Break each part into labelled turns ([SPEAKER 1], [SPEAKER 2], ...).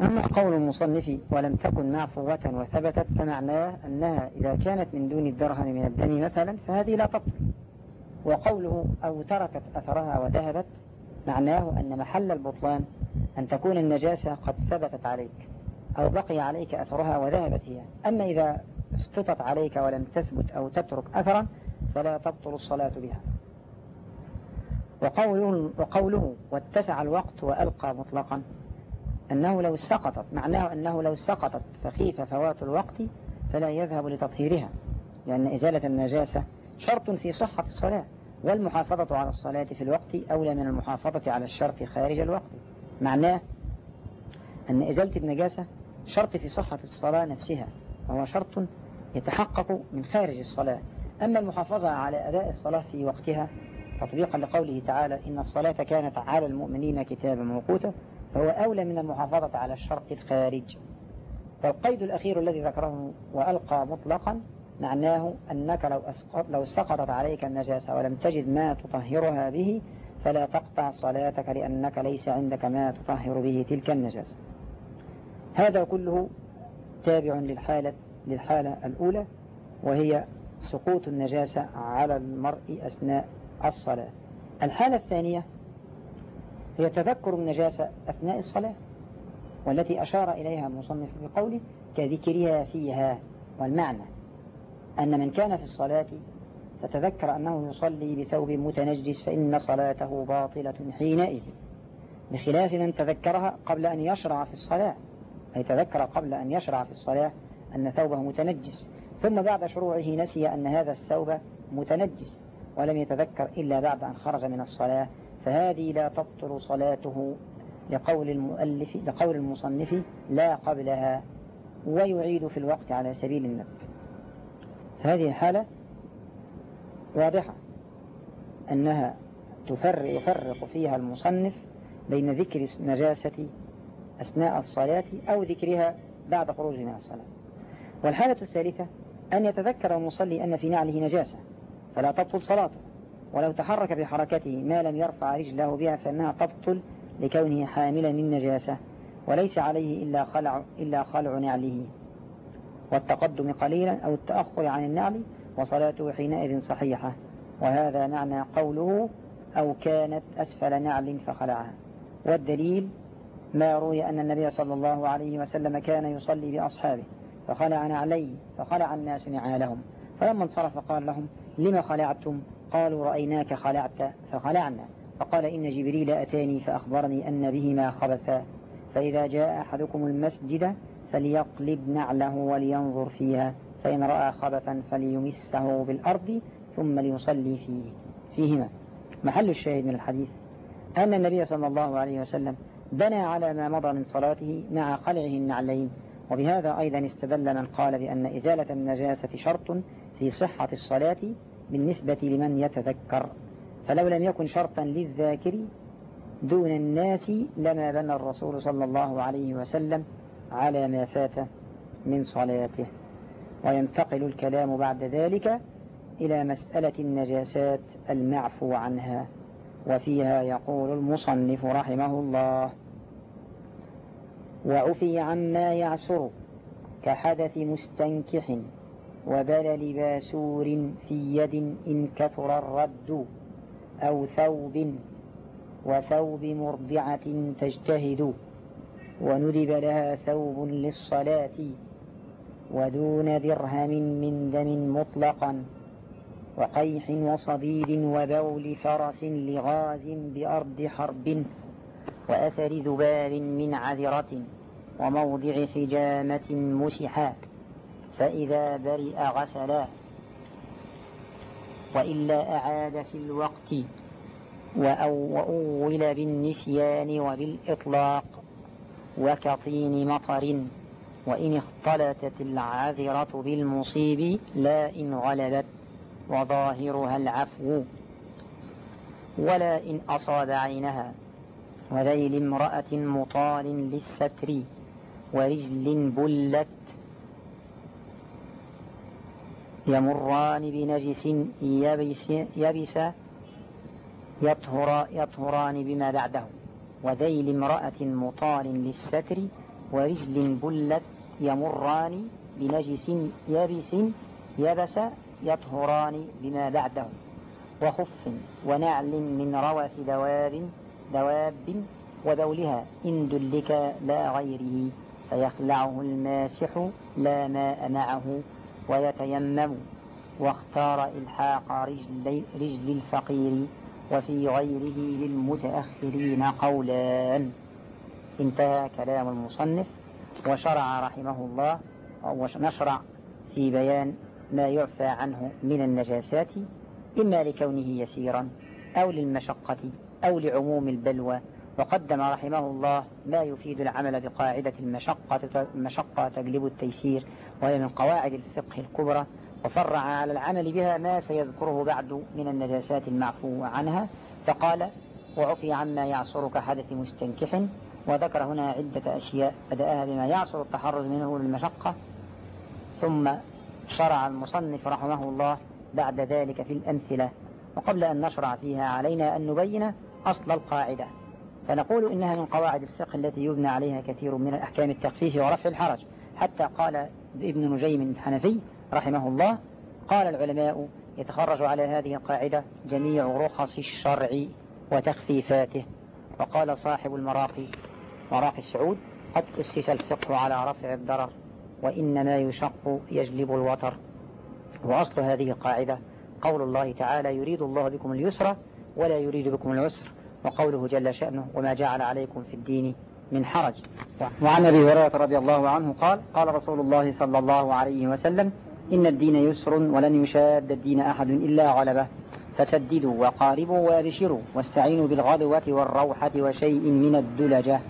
[SPEAKER 1] أما قول المصنف ولم تكن معفوة وثبتت فمعناه أنها إذا كانت من دون الدرهم من الدم مثلا فهذه لا تبطل وقوله أو تركت أثرها وذهبت معناه أن محل البطلان أن تكون النجاسة قد ثبتت عليك أو بقي عليك أثرها وذهبت هي. أما إذا اسقطت عليك ولم تثبت أو تترك أثرا فلا تبطل الصلاة بها. وقوله, وقوله واتسع الوقت وألقى مطلقا. أنه لو سقطت معناه أنه لو سقطت فخيف فوات الوقت فلا يذهب لتطهيرها لأن إزالة النجاسة شرط في صحة الصلاة والمحافظة على الصلاة في الوقت أولى من المحافظة على الشرط خارج الوقت. معناه أن إزالة النجاسة شرط في صحة الصلاة نفسها وهو شرط يتحقق من خارج الصلاة. أما المحافظة على أداء الصلاة في وقتها تطبيقا لقوله تعالى إن الصلاة كانت على المؤمنين كتابا موقوتا فهو أولى من المحافظة على الشرط الخارج والقيد الأخير الذي ذكره وألقى مطلقا معناه أنك لو, أسقط لو سقطت عليك النجاسة ولم تجد ما تطهرها به فلا تقطع صلاتك لأنك ليس عندك ما تطهر به تلك النجاسة. هذا كله تابع للحالة, للحالة الأولى وهي سقوط النجاسة على المرء أثناء الصلاة. الحالة الثانية هي تذكر النجاسة أثناء الصلاة والتي أشار إليها المصنف بقوله كذكرها فيها والمعنى أن من كان في الصلاة فتذكر أنه يصلي بثوب متنجس فإن صلاته باطلة حينئذ بخلاف من تذكرها قبل أن يشرع في الصلاة أي تذكر قبل أن يشرع في الصلاة أن ثوبه متنجس ثم بعد شروعه نسي أن هذا الثوب متنجس ولم يتذكر إلا بعد أن خرج من الصلاة فهذه لا تبطل صلاته لقول المؤلف لقول المصنف لا قبلها ويعيد في الوقت على سبيل النبي فهذه الحالة واضحة أنها تفرق يفرق فيها المصنف بين ذكر نجاسة أثناء الصلاة أو ذكرها بعد خروجه من الصلاة. والحالة الثالثة أن يتذكر المصلي أن في نعله نجاسة فلا تبطل صلاته. ولو تحرك بحركته ما لم يرفع رجله بها فإنها تبطل لكونه حاملا للنجاسة وليس عليه إلا خلع, إلا خلع نعله. والتقدم قليلا أو التأخر عن النعل وصلاته حينئذ صحيحة. وهذا معنى قوله أو كانت أسفل نعل فخلعها. والدليل ما روي أن النبي صلى الله عليه وسلم كان يصلي بأصحابه فخلع نعليه فخلع الناس نعالهم. فلما انصرف قال لهم لم خلعتم؟ قالوا رأيناك خلعت فخلعنا. فقال إن جبريل أتاني فأخبرني أن بهما خبثا. فإذا جاء أحدكم المسجد فليقلب نعله ولينظر فيها. فإن رأى خبثا فليمسه بالأرض ثم ليصلي فيه. فيهما. محل الشاهد من الحديث أن النبي صلى الله عليه وسلم بنى على ما مضى من صلاته مع خلعه النعلين. وبهذا أيضا استدل من قال بأن إزالة النجاسة شرط في صحة الصلاة بالنسبة لمن يتذكر. فلو لم يكن شرطا للذاكر دون الناس لما بنى الرسول صلى الله عليه وسلم على ما فات من صلاته. وينتقل الكلام بعد ذلك إلى مسألة النجاسات المعفو عنها. وفيها يقول المصنف رحمه الله وعفي عما يعسر كحدث مستنكح. وبلل باسور في يد إن كثر الرد أو ثوب وثوب مرضعة تجتهد وندب لها ثوب للصلاة ودون درهم من دم مطلقا وقيح وصديد وبول فرس لغاز بأرض حرب وأثر ذباب من عذرة وموضع حجامة مسحات فإذا برئ غسلا وإلا أعاد في الوقت وأول بالنسيان وبالإطلاق وكطين مطر وإن اختلطت العذرة بالمصيب لا إن غلبت وظاهرها العفو ولا إن أصاب عينها وذيل امرأة مطال للستر ورجل بلت يمران بنجس يبس, يبس يطهر يطهران بما بعده وذيل امرأة مطال للستر ورجل بلت يمران بنجس يابس يبس يطهران بما بعده وخف ونعل من روث دواب دواب وبولها إن دلك لا غيره فيخلعه الماسح لا ماء معه ويتيمم واختار إلحاق رجل, رجل الفقير وفي غيره للمتأخرين قولان انتهى كلام المصنف وشرع رحمه الله ونشرع في بيان ما يعفى عنه من النجاسات إما لكونه يسيرا أو للمشقة أو لعموم البلوى وقدم رحمه الله ما يفيد العمل بقاعدة المشقة, المشقة تجلب التيسير وهي من قواعد الفقه الكبرى وفرع على العمل بها ما سيذكره بعد من النجاسات المعفو عنها. فقال وعفي عما يعصر كحدث مستنكح وذكر هنا عدة أشياء بدأها بما يعصر التحرز منه للمشقة. ثم شرع المصنف رحمه الله بعد ذلك في الأمثلة. وقبل أن نشرع فيها علينا أن نبين أصل القاعدة. فنقول إنها من قواعد الفقه التي يبنى عليها كثير من الأحكام التخفيف ورفع الحرج. حتى قال ابن نجيم الحنفي رحمه الله قال العلماء يتخرج على هذه القاعدة جميع رخص الشرع وتخفيفاته. وقال صاحب المراقي مراقي السعود قد أسس الفقه على رفع الضرر وإنما يشق يجلب الوتر. وأصل هذه القاعدة قول الله تعالى يريد الله بكم اليسر ولا يريد بكم العسر. وقوله جل شأنه وما جعل عليكم في الدين من حرج. وعن أبي هريرة رضي الله عنه قال قال رسول الله صلى الله عليه وسلم إن الدين يسر ولن يشاد الدين أحد إلا غلبه. فسددوا وقاربوا وأبشروا واستعينوا بالغدوة والروحة وشيء من الدلجة.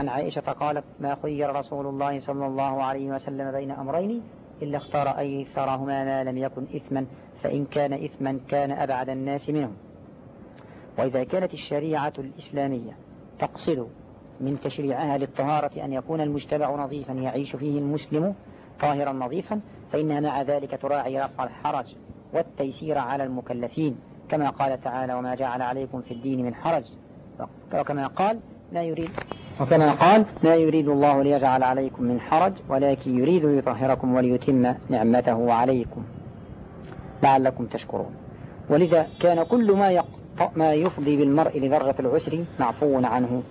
[SPEAKER 1] عن عائشة قالت ما خير رسول الله صلى الله عليه وسلم بين أمرين إلا اختار أيسرهما ما لم يكن إثما فإن كان إثما كان أبعد الناس منه وإذا كانت الشريعة الإسلامية تقصد من تشريعها للطهارة أن يكون المجتمع نظيفا يعيش فيه المسلم طاهرا نظيفا فإنها مع ذلك تراعي رفع الحرج والتيسير على المكلفين. كما قال تعالى وما جعل عليكم في الدين من حرج وكما قال ما يريد وكما قال ما يريد الله ليجعل عليكم من حرج ولكن يريد ليطهركم وليتم نعمته عليكم لعلكم تشكرون ولذا كان كل ما ما يفضي بالمرء لدرجة العسر معفو عنه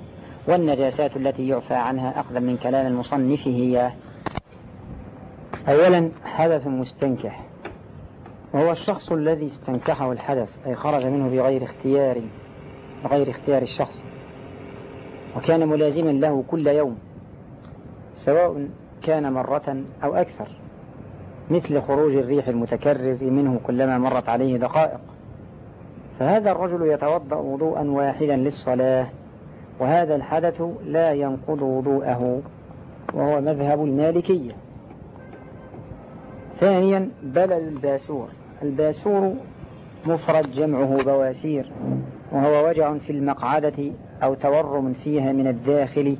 [SPEAKER 1] والنجاسات التي يعفى عنها أخذا من كلام المصنف هي أولا حدث مستنكح وهو الشخص الذي استنكحه الحدث أي خرج منه بغير اختيار بغير اختيار الشخص وكان ملازما له كل يوم سواء كان مرة أو أكثر مثل خروج الريح المتكرر منه كلما مرت عليه دقائق. فهذا الرجل يتوضأ وضوءا واحدا للصلاة وهذا الحدث لا ينقض وضوءه وهو مذهب المالكية. ثانيا بلل الباسور. الباسور مفرد جمعه بواسير وهو وجع في المقعدة أو تورم فيها من الداخل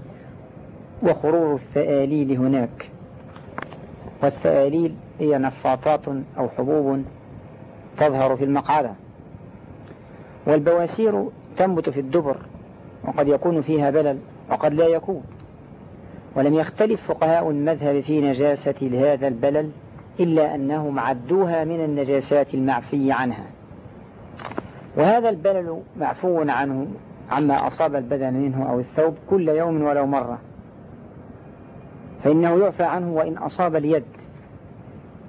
[SPEAKER 1] وخرور الثآليل هناك. والثآليل هي نفاطات أو حبوب تظهر في المقعدة. والبواسير تنبت في الدبر وقد يكون فيها بلل وقد لا يكون. ولم يختلف فقهاء المذهب في نجاسة هذا البلل إلا أنهم عدوها من النجاسات المعفي عنها. وهذا البلل معفو عنه عما أصاب البدن منه أو الثوب كل يوم ولو مرة. فإنه يعفى عنه وإن أصاب اليد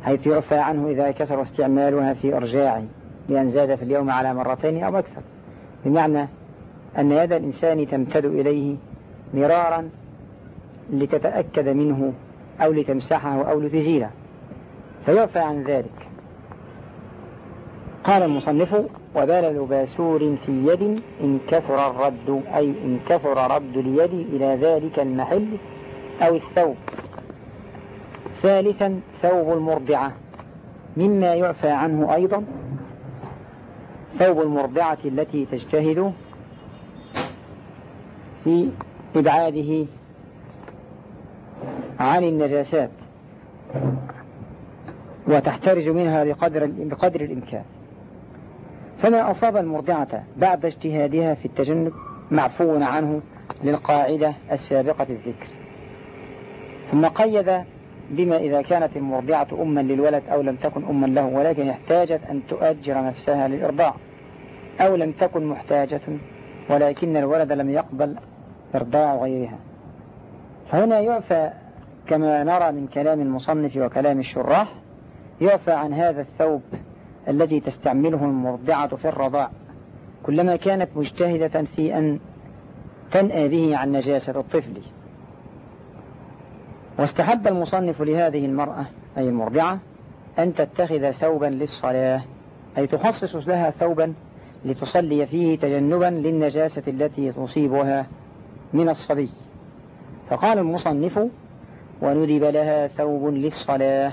[SPEAKER 1] حيث يعفى عنه إذا كثر استعمالها في إرجاعه. بأن زاد في اليوم على مرتين أو أكثر. بمعنى أن يد الإنسان تمتد إليه مرارا لتتأكد منه أو لتمسحه أو لتزيله. فيعفى عن ذلك. قال المصنف وبلل باسور في يد إن كثر الرد أي إن كثر رد اليد إلى ذلك المحل أو الثوب. ثالثا ثوب المرضعة. مما يعفى عنه أيضا ثوب المرضعة التي تجتهد في إبعاده عن النجاسات وتحترز منها بقدر, بقدر الإمكان. فما أصاب المرضعة بعد اجتهادها في التجنب معفو عنه للقاعدة السابقة الذكر. ثم قيد بما إذا كانت المرضعة أما للولد أو لم تكن أما له ولكن احتاجت أن تؤجر نفسها للإرضاع. أو لم تكن محتاجة ولكن الولد لم يقبل إرضاع غيرها. فهنا يعفى كما نرى من كلام المصنف وكلام الشراح يعفى عن هذا الثوب الذي تستعمله المرضعة في الرضاع. كلما كانت مجتهدة في أن تنأى به عن نجاسة الطفل. واستحب المصنف لهذه المرأة أي المرضعة أن تتخذ ثوبا للصلاة أي تخصص لها ثوبا لتصلي فيه تجنبا للنجاسة التي تصيبها من الصبي. فقال المصنف وندب لها ثوب للصلاة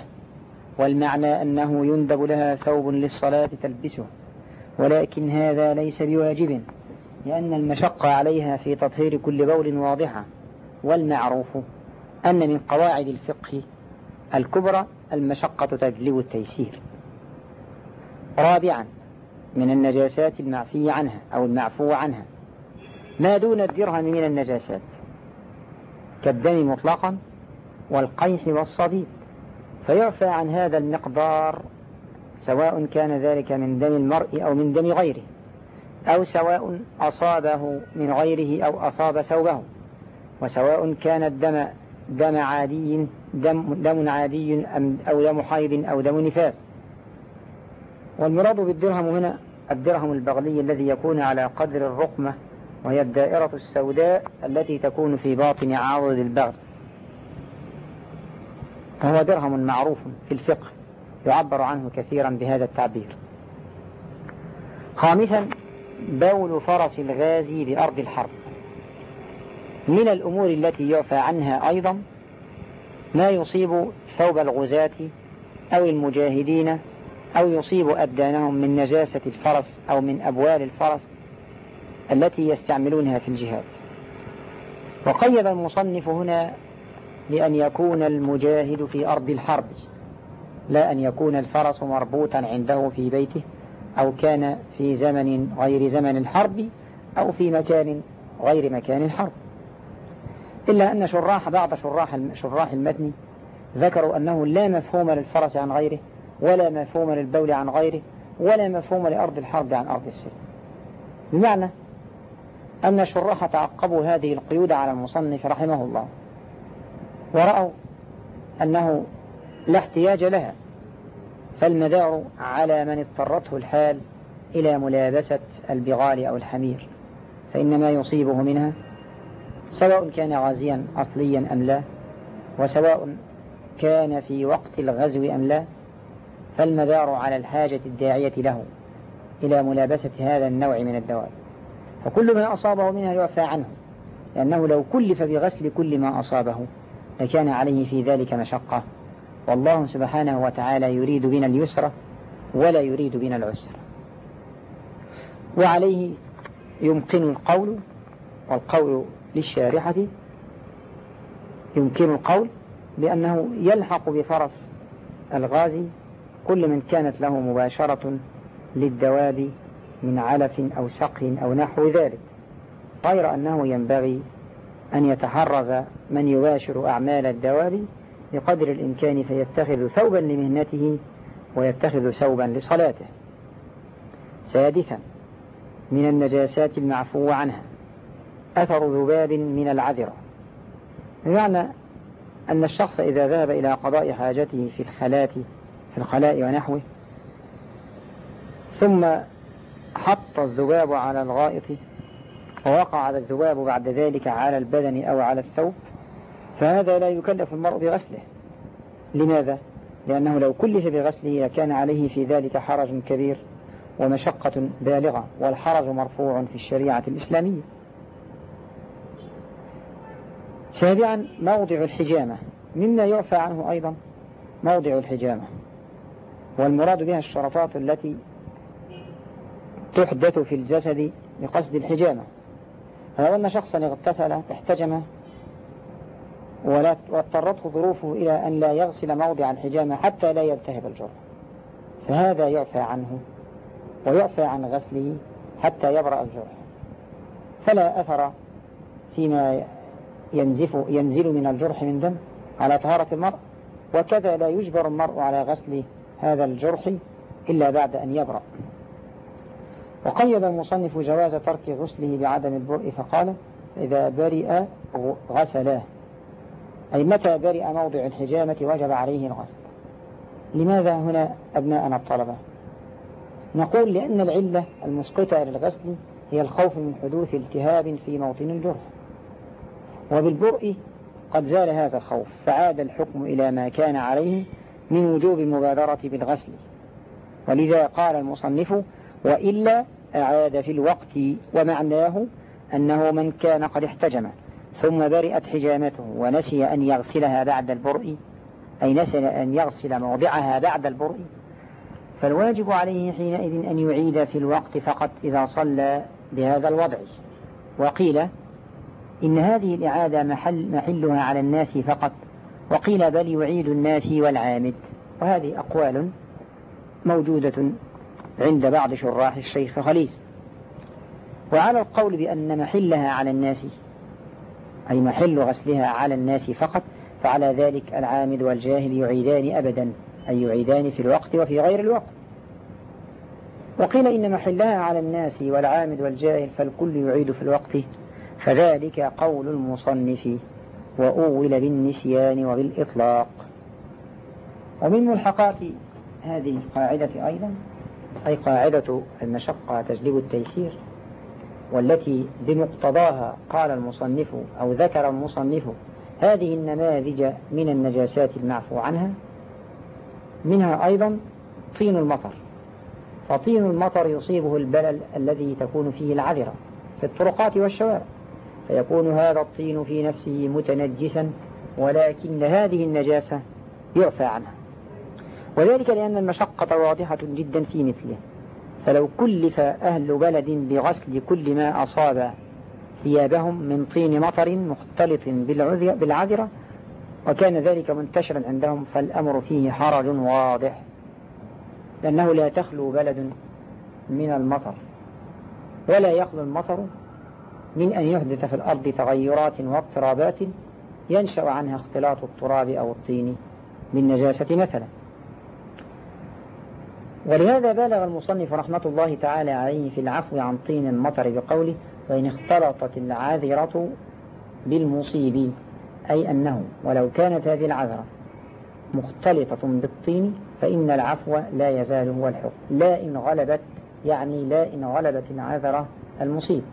[SPEAKER 1] والمعنى أنه يندب لها ثوب للصلاة تلبسه ولكن هذا ليس بواجب لأن المشقة عليها في تطهير كل بول واضحة والمعروف أن من قواعد الفقه الكبرى المشقة تجلب التيسير. رابعا من النجاسات المعفي عنها أو المعفو عنها. ما دون الدرهم من النجاسات. كالدم مطلقا والقيح والصديد. فيعفى عن هذا المقدار سواء كان ذلك من دم المرء أو من دم غيره أو سواء أصابه من غيره أو أصاب ثوبه وسواء كان الدم دم عادي دم, دم عادي أو دم حيض أو دم نفاس. والمراد بالدرهم هنا الدرهم البغلي الذي يكون على قدر الرقمة وهي الدائرة السوداء التي تكون في باطن عاضد البغل. فهو درهم معروف في الفقه يعبر عنه كثيرا بهذا التعبير. خامسا بول فرس الغازي بأرض الحرب. من الأمور التي يعفى عنها أيضا ما يصيب ثوب الغزاة أو المجاهدين أو يصيب أبدانهم من نجاسة الفرس أو من أبوال الفرس التي يستعملونها في الجهاد. وقيد المصنف هنا لأن يكون المجاهد في أرض الحرب لا أن يكون الفرس مربوطا عنده في بيته أو كان في زمن غير زمن الحرب أو في مكان غير مكان الحرب. إلا أن شراح بعض شراح شراح المتن ذكروا أنه لا مفهوم للفرس عن غيره ولا مفهوم للبول عن غيره ولا مفهوم لأرض الحرب عن أرض السلم بمعنى أن الشراح تعقبوا هذه القيود على المصنف رحمه الله ورأوا أنه لا احتياج لها فالمدار على من اضطرته الحال إلى ملابسة البغال أو الحمير فإن ما يصيبه منها سواء كان غازيا أصليا أم لا وسواء كان في وقت الغزو أم لا فالمدار على الحاجة الداعية له إلى ملابسة هذا النوع من الدواب. فكل ما أصابه منها يعفى عنه لأنه لو كلف بغسل كل ما أصابه لكان عليه في ذلك مشقة. والله سبحانه وتعالى يريد بنا اليسر ولا يريد بنا العسر. وعليه يمكن القول والقول للشارحة يمكن القول بأنه يلحق بفرس الغازي كل من كانت له مباشرة للدواب من علف أو سقي أو نحو ذلك غير أنه ينبغي أن يتحرز من يباشر أعمال الدواب بقدر الإمكان فيتخذ ثوبا لمهنته ويتخذ ثوبا لصلاته. سادسا من النجاسات المعفو عنها. أثر ذباب من العذرة. بمعنى أن الشخص إذا ذهب إلى قضاء حاجته في الخلاء في الخلاء ونحوه ثم حط الذباب على الغائط ووقع الذباب بعد ذلك على البدن أو على الثوب فهذا لا يكلف المرء بغسله. لماذا؟ لأنه لو كلف بغسله لكان عليه في ذلك حرج كبير ومشقة بالغة والحرج مرفوع في الشريعة الإسلامية. سابعا موضع الحجامة. مما يعفى عنه أيضا موضع الحجامة. والمراد بها الشرطات التي تحدث في الجسد لقصد الحجامة. فلو أن شخصا اغتسل احتجم واضطرته ظروفه إلى أن لا يغسل موضع الحجامة حتى لا يلتهب الجرح. فهذا يعفى عنه ويعفى عن غسله حتى يبرأ الجرح. فلا أثر فيما ينزف ينزل من الجرح من دم على طهارة المرء وكذا لا يجبر المرء على غسل هذا الجرح إلا بعد أن يبرأ. وقيد المصنف جواز ترك غسله بعدم البرء فقال إذا برئ غسلاه. أي متى برئ موضع الحجامة وجب عليه الغسل؟ لماذا هنا أبناءنا الطلبة؟ نقول لأن العلة المسقطة للغسل هي الخوف من حدوث التهاب في موطن الجرح. وبالبرء قد زال هذا الخوف فعاد الحكم إلى ما كان عليه من وجوب المبادرة بالغسل. ولذا قال المصنف وإلا أعاد في الوقت ومعناه أنه من كان قد احتجم ثم برئت حجامته ونسي أن يغسلها بعد البرء أي نسي أن يغسل موضعها بعد البرء. فالواجب عليه حينئذ أن يعيد في الوقت فقط إذا صلى بهذا الوضع. وقيل إن هذه الإعادة محل محلها على الناس فقط. وقيل بل يعيد الناس والعامد. وهذه أقوال موجودة عند بعض شراح الشيخ خليل. وعلى القول بأن محلها على الناس أي محل غسلها على الناس فقط فعلى ذلك العامد والجاهل يعيدان أبدا. أي يعيدان في الوقت وفي غير الوقت. وقيل إن محلها على الناس والعامد والجاهل فالكل يعيد في الوقت فذلك قول المصنف وأول بالنسيان وبالإطلاق. ومن ملحقات هذه القاعدة أيضا أي قاعدة المشقة تجلب التيسير والتي بمقتضاها قال المصنف أو ذكر المصنف هذه النماذج من النجاسات المعفو عنها منها أيضا طين المطر. فطين المطر يصيبه البلل الذي تكون فيه العذرة في الطرقات والشوارع. فيكون هذا الطين في نفسه متنجسا ولكن هذه النجاسة يعفى عنها. وذلك لأن المشقة واضحة جدا في مثله. فلو كلف أهل بلد بغسل كل ما أصاب ثيابهم من طين مطر مختلط بالعذرة وكان ذلك منتشرا عندهم فالأمر فيه حرج واضح. لأنه لا تخلو بلد من المطر ولا يخلو المطر من أن يحدث في الأرض تغيرات واضطرابات ينشأ عنها اختلاط التراب أو الطين بالنجاسة مثلا. ولهذا بالغ المصنف رحمة الله تعالى عليه في العفو عن طين المطر بقوله وإن اختلطت العاذرة بالمصيب أي أنه ولو كانت هذه العذرة مختلطة بالطين فإن العفو لا يزال هو الحكم لا إن غلبت يعني لا إن غلبت العذرة المصيب.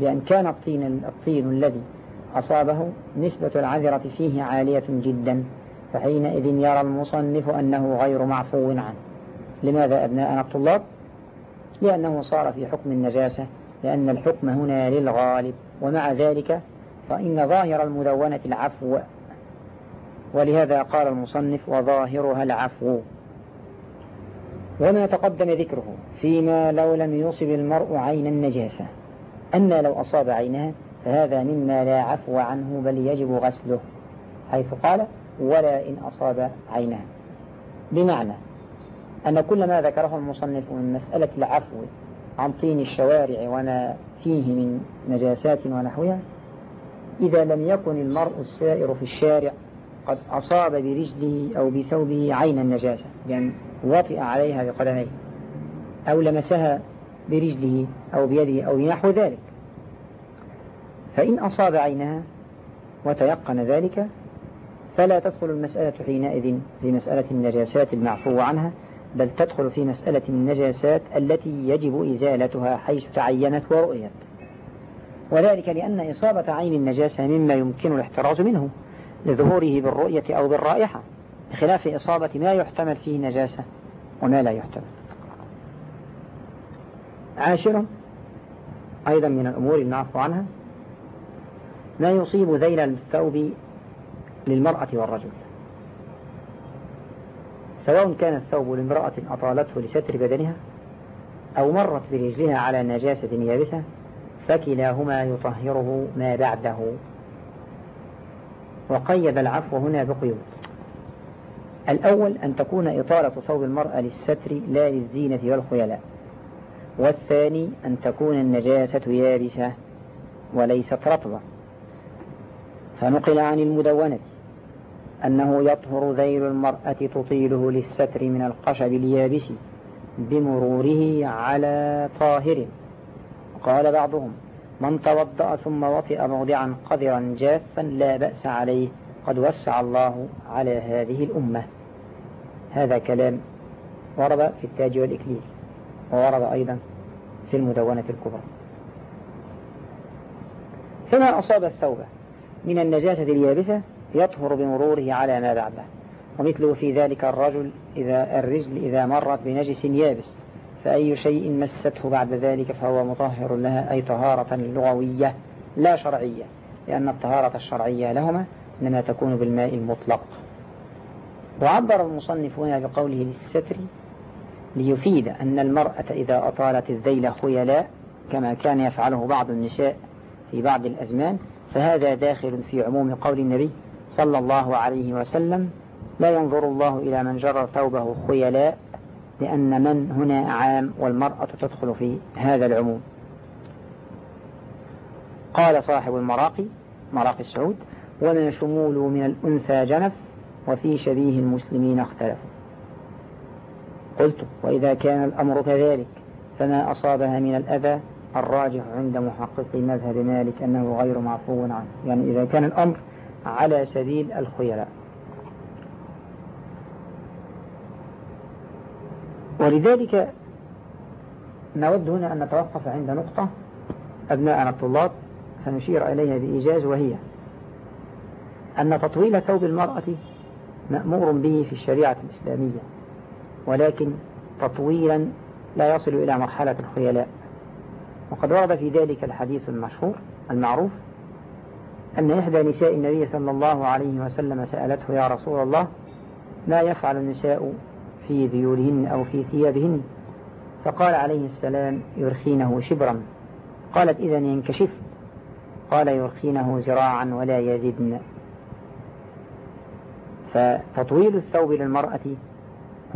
[SPEAKER 1] بأن كان الطين, الطين الذي أصابه نسبة العذرة فيه عالية جدا فحينئذ يرى المصنف أنه غير معفو عنه. لماذا أبناءنا الطلاب؟ لأنه صار في حكم النجاسة لأن الحكم هنا للغالب. ومع ذلك فإن ظاهر المدونة العفو ولهذا قال المصنف وظاهرها العفو. وما تقدم ذكره فيما لو لم يصب المرء عين النجاسة. أن لو أصاب عينها فهذا مما لا عفو عنه بل يجب غسله. حيث قال ولا إن أصاب عينها بمعنى أن كل ما ذكره المصنف من مسألة العفو عن طين الشوارع وما فيه من نجاسات ونحوها إذا لم يكن المرء السائر في الشارع قد أصاب برجله أو بثوبه عين النجاسة يعني وطئ عليها بقدميه أو لمسها برجله أو بيده أو نحو ذلك. فإن أصاب عينها وتيقن ذلك فلا تدخل المسألة حينئذ في مسألة النجاسات المعفو عنها بل تدخل في مسألة النجاسات التي يجب إزالتها حيث تعينت ورؤيت. وذلك لأن إصابة عين النجاسة مما يمكن الاحتراز منه لظهوره بالرؤية أو بالرائحة بخلاف إصابة ما يحتمل فيه نجاسة وما لا يحتمل. عاشرا أيضا من الأمور المعفو عنها ما يصيب ذيل الثوب للمرأة والرجل سواء كان الثوب لامرأة أطالته لستر بدنها أو مرت برجلها على نجاسة يابسة فكلاهما يطهره ما بعده. وقيد العفو هنا بقيود. الأول أن تكون إطالة ثوب المرأة للستر لا للزينة والخيلاء. والثاني أن تكون النجاسة يابسة وليست رطبة. فنقل عن المدونة أنه يطهر ذيل المرأة تطيله للستر من القشب اليابس بمروره على طاهر. قال بعضهم من توضأ ثم وطئ موضعا قذرا جافا لا بأس عليه قد وسع الله على هذه الأمة. هذا كلام ورد في التاج والإكليل. وورد أيضا في المدونة الكبرى. فما أصاب الثوب من النجاسة اليابسة يطهر بمروره على ما بعده ومثله في ذلك الرجل إذا الرجل إذا مرت بنجس يابس فأي شيء مسته بعد ذلك فهو مطهر لها أي طهارة لغوية لا شرعية لأن الطهارة الشرعية لهما إنما تكون بالماء المطلق. وعبر المصنفون بقوله للستر ليفيد أن المرأة إذا أطالت الذيل خيلاء كما كان يفعله بعض النساء في بعض الأزمان فهذا داخل في عموم قول النبي صلى الله عليه وسلم لا ينظر الله إلى من جر ثوبه خيلاء لأن من هنا عام والمرأة تدخل في هذا العموم. قال صاحب المراقي مراقي السعود وما شمول من الأنثى جنف وفي شبيه المسلمين اختلفوا. قلت وإذا كان الأمر كذلك فما أصابها من الأذى الراجح عند محققي مذهب مالك أنه غير معفو عنه. يعني إذا كان الأمر على سبيل الخيلاء ولذلك نود هنا أن نتوقف عند نقطة أبناءنا الطلاب سنشير إليها بإيجاز وهي أن تطويل ثوب المرأة مأمور به في الشريعة الإسلامية. ولكن تطويلا لا يصل إلى مرحلة الخيلاء. وقد ورد في ذلك الحديث المشهور المعروف أن إحدى نساء النبي صلى الله عليه وسلم سألته يا رسول الله ما يفعل النساء في ذيولهن أو في ثيابهن؟ فقال عليه السلام يرخينه شبرا. قالت إذا ينكشف قال يرخينه زراعا ولا يزدن. فتطويل الثوب للمرأة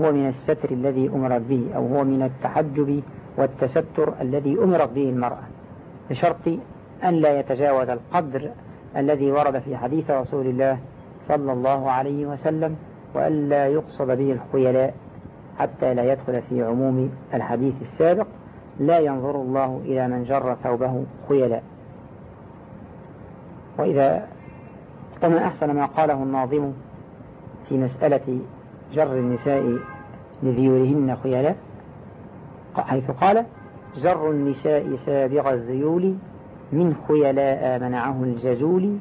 [SPEAKER 1] هو من الستر الذي أمرت به أو هو من التحجب والتستر الذي أمرت به المرأة. بشرط أن لا يتجاوز القدر الذي ورد في حديث رسول الله صلى الله عليه وسلم وألا يقصد به الخيلاء حتى لا يدخل في عموم الحديث السابق. لا ينظر الله إلى من جر ثوبه خيلاء وإذا وما أحسن ما قاله الناظم في مسألة جر النساء لذيولهن خيلاء حيث قال جر النساء سابغ الذيول من خيلاء منعه الجزول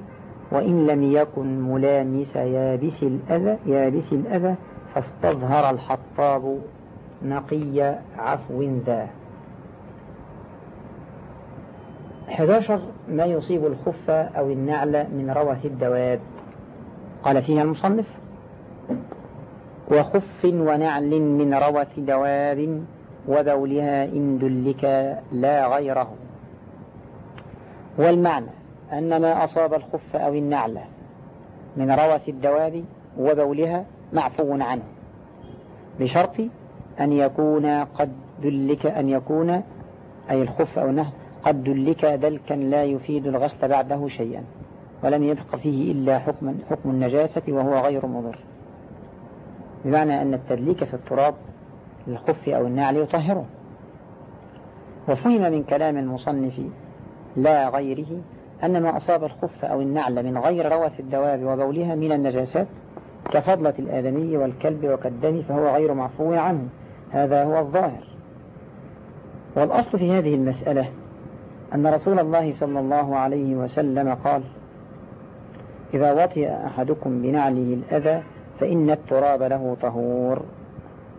[SPEAKER 1] وإن لم يكن ملامس يابس الأذى يابس الأذى فاستظهر الحطاب نقي عفو ذا. 11 ما يصيب الخف أو النعل من روث الدواب. قال فيها المصنف وخف ونعل من روث دواب وبولها إن دلك لا غيره. والمعنى أن ما أصاب الخف أو النعل من روث الدواب وبولها معفو عنه بشرط أن يكون قد دلك أن يكون أي الخف أو النهر قد دلك دلكا لا يفيد الغسل بعده شيئا ولم يبق فيه إلا حكم, حكم النجاسة وهو غير مضر. بمعنى أن التدليك في التراب للخف أو النعل يطهره. وفهم من كلام المصنف لا غيره أن ما أصاب الخف أو النعل من غير روث الدواب وبولها من النجاسات كفضلة الآدمي والكلب وكالدم فهو غير معفو عنه. هذا هو الظاهر. والأصل في هذه المسألة أن رسول الله صلى الله عليه وسلم قال إذا وطئ أحدكم بنعله الأذى فإن التراب له طهور.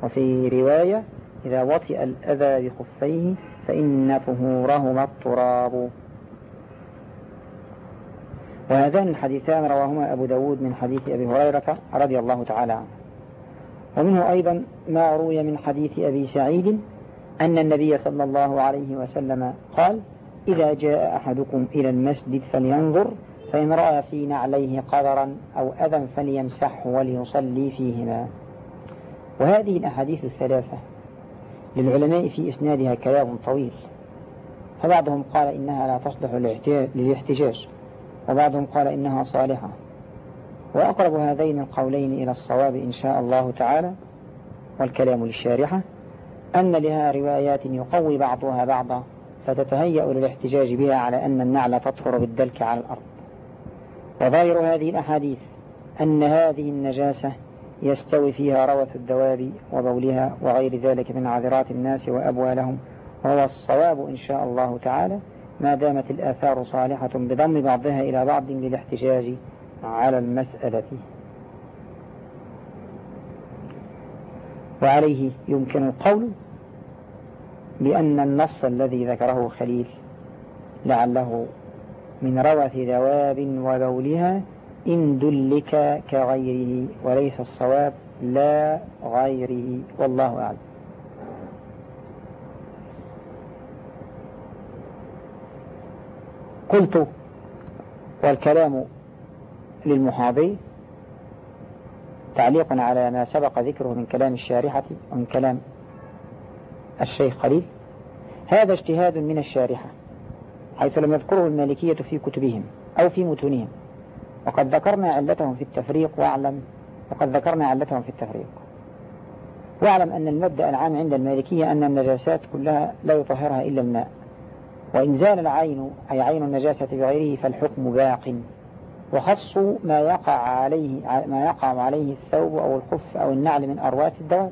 [SPEAKER 1] وفي رواية إذا وطئ الأذى بخفيه فإن طهورهما التراب. وهذان الحديثان رواهما أبو داود من حديث أبي هريرة رضي الله تعالى عنه. ومنه أيضا ما روي من حديث أبي سعيد أن النبي صلى الله عليه وسلم قال إذا جاء أحدكم إلى المسجد فلينظر فإن رأى في نعليه قدرا أو أذى فليمسحه وليصلي فيهما. وهذه الأحاديث الثلاثة للعلماء في إسنادها كلام طويل. فبعضهم قال إنها لا تصلح للاحتجاج وبعضهم قال إنها صالحة. وأقرب هذين القولين إلى الصواب إن شاء الله تعالى والكلام للشارحة أن لها روايات يقوي بعضها بعضا فتتهيأ للاحتجاج بها على أن النعل تطهر بالدلك على الأرض. وظاهر هذه الأحاديث أن هذه النجاسة يستوي فيها روث الدواب وبولها وغير ذلك من عذرات الناس وأبوالهم وهو الصواب إن شاء الله تعالى ما دامت الآثار صالحة بضم بعضها إلى بعض للاحتجاج على المسألة. وعليه يمكن القول بأن النص الذي ذكره خليل لعله من روث ذواب وبولها إن دلك كغيره وليس الصواب لا غيره والله أعلم. قلت والكلام للمحاضي تعليق على ما سبق ذكره من كلام الشارحة ومن كلام الشيخ خليل. هذا اجتهاد من الشارحة. حيث لم يذكره المالكية في كتبهم أو في متونهم. وقد ذكرنا علتهم في التفريق واعلم وقد ذكرنا علتهم في التفريق. واعلم أن المبدأ العام عند المالكية أن النجاسات كلها لا يطهرها إلا الماء. وإن زال العين أي عين النجاسة بغيره فالحكم باق. وخصوا ما يقع عليه ما يقع عليه الثوب أو الخف أو النعل من أرواث الدواب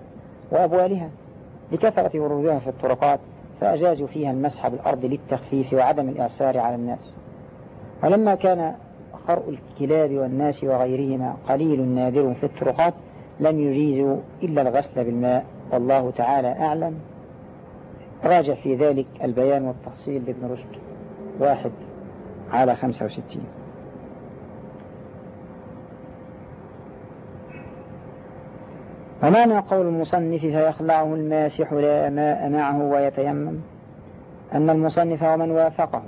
[SPEAKER 1] وأبوالها لكثرة ورودها في الطرقات. فأجازوا فيها المسح بالأرض للتخفيف وعدم الإعسار على الناس. ولما كان خرء الكلاب والناس وغيرهما قليل نادر في الطرقات لم يجيزوا إلا الغسل بالماء. والله تعالى أعلم. راجع في ذلك البيان والتفصيل لابن رشد. واحد على خمسة وستين. ومعنى قول المصنف فيخلعه الماسح لا ماء معه ويتيمم؟ أن المصنف ومن وافقه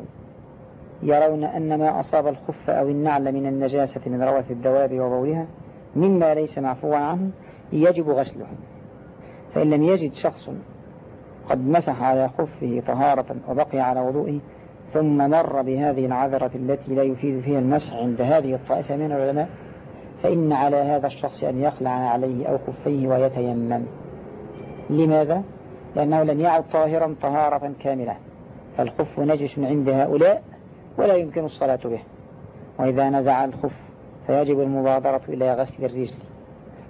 [SPEAKER 1] يرون أن ما أصاب الخف أو النعل من النجاسة من روث الدواب وبولها مما ليس معفوا عنه يجب غسله. فإن لم يجد شخص قد مسح على خفه طهارة وبقي على وضوئه ثم مر بهذه العذرة التي لا يفيد فيها المسح عند هذه الطائفة من العلماء فإن على هذا الشخص أن يخلع عليه أو خفيه ويتيمم. لماذا؟ لأنه لم يعد طاهرا طهارة كاملة. فالخف نجس عند هؤلاء ولا يمكن الصلاة به. وإذا نزع الخف فيجب المبادرة إلى غسل الرجل.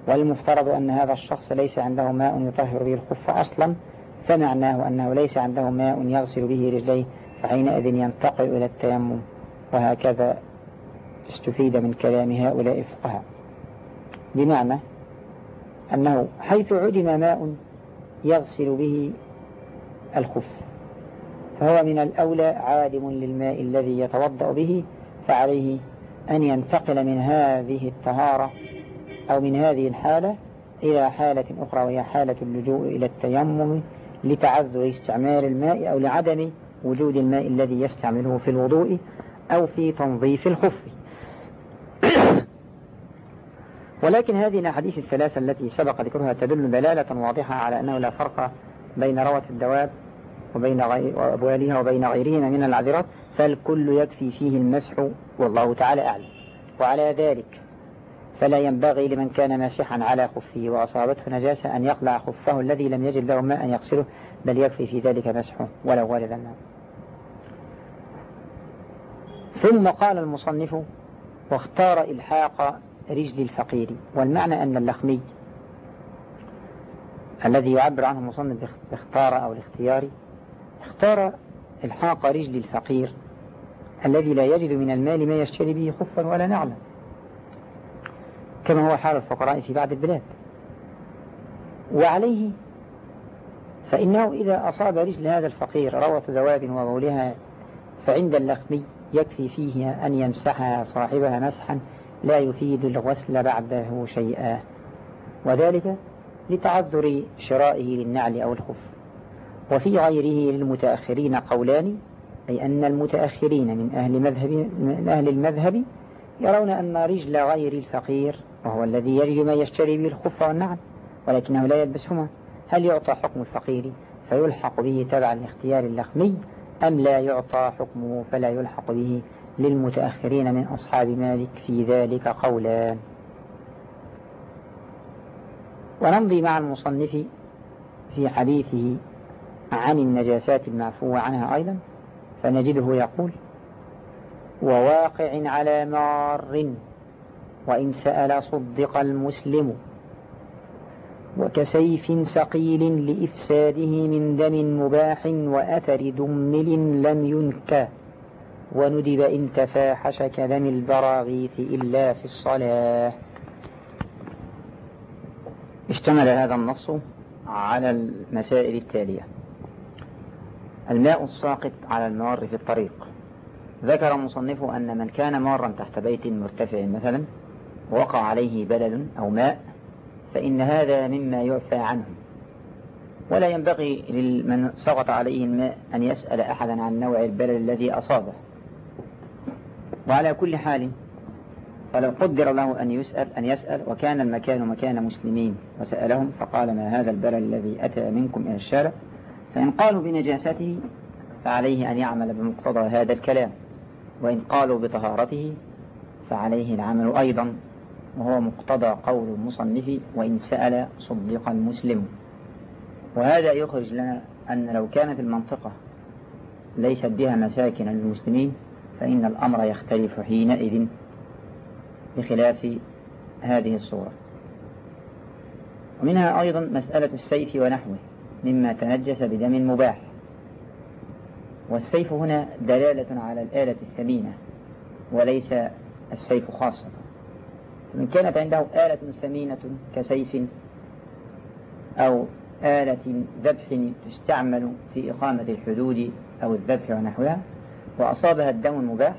[SPEAKER 1] والمفترض أن هذا الشخص ليس عنده ماء يطهر به الخف أصلا فمعناه أنه ليس عنده ماء يغسل به رجليه فحينئذ ينتقل إلى التيمم. وهكذا استفيد من كلام هؤلاء الفقهاء. بمعنى أنه حيث عدم ماء يغسل به الخف فهو من الأولى عادم للماء الذي يتوضأ به فعليه أن ينتقل من هذه الطهارة أو من هذه الحالة إلى حالة أخرى وهي حالة اللجوء إلى التيمم لتعذر استعمال الماء أو لعدم وجود الماء الذي يستعمله في الوضوء أو في تنظيف الخف. ولكن هذه الأحاديث الثلاثة التي سبق ذكرها تدل دلالة واضحة على أنه لا فرق بين روث الدواب وبين أبوالها وبين غيرهما من العذرات فالكل يكفي فيه المسح والله تعالى أعلم. وعلى ذلك فلا ينبغي لمن كان ماسحا على خفه وأصابته نجاسة أن يقلع خفه الذي لم يجد له ماء يغسله بل يكفي في ذلك مسحه ولو والد الماء. ثم قال المصنف واختار إلحاق رجل الفقير والمعنى أن اللخمي الذي يعبر عنه المصنف باختار أو الاختيار اختار إلحاق رجل الفقير الذي لا يجد من المال ما يشتري به خفا ولا نعلا كما هو حال الفقراء في بعض البلاد. وعليه فإنه إذا أصاب رجل هذا الفقير روث ذواب وبولها فعند اللخمي يكفي فيه أن يمسحها صاحبها مسحا لا يفيد الغسل بعده شيئا وذلك لتعذر شرائه للنعل أو الخف. وفي غيره للمتأخرين قولان أي أن المتأخرين من أهل, مذهب من أهل المذهب يرون أن رجل غير الفقير وهو الذي يجد ما يشتري به الخف والنعل ولكنه لا يلبسهما هل يعطى حكم الفقير فيلحق به تبع الاختيار اللخمي أم لا يعطى حكمه فلا يلحق به للمتأخرين من أصحاب مالك في ذلك قولان ونمضي مع المصنف في حديثه عن النجاسات المعفو عنها أيضا فنجده يقول وواقع على مار وإن سأل صدق المسلم وكسيف سقيل لإفساده من دم مباح وأثر دمل لم ينكى. وندب إن تفاحش كدم البراغيث إلا في الصلاة. اشتمل هذا النص على المسائل التالية. الماء الساقط على المار في الطريق. ذكر المصنف أن من كان مارا تحت بيت مرتفع مثلا وقع عليه بلل أو ماء فإن هذا مما يعفى عنه. ولا ينبغي لمن سقط عليه الماء أن يسأل أحدا عن نوع البلل الذي أصابه. وعلى كل حال فلو قدر له أن يسأل أن يسأل وكان المكان مكان مسلمين وسألهم فقال ما هذا البلل الذي أتى منكم إلى الشارع؟ فإن قالوا بنجاسته فعليه أن يعمل بمقتضى هذا الكلام وإن قالوا بطهارته فعليه العمل أيضا وهو مقتضى قول المصنف وإن سأل صدق المسلم. وهذا يخرج لنا أن لو كانت المنطقة ليست بها مساكن للمسلمين فإن الأمر يختلف حينئذ بخلاف هذه الصورة. ومنها أيضا مسألة السيف ونحوه مما تنجس بدم مباح. والسيف هنا دلالة على الآلة الثمينة وليس السيف خاصة. من كانت عنده آلة ثمينة كسيف أو آلة ذبح تستعمل في إقامة الحدود أو الذبح ونحوها وأصابها الدم المباح.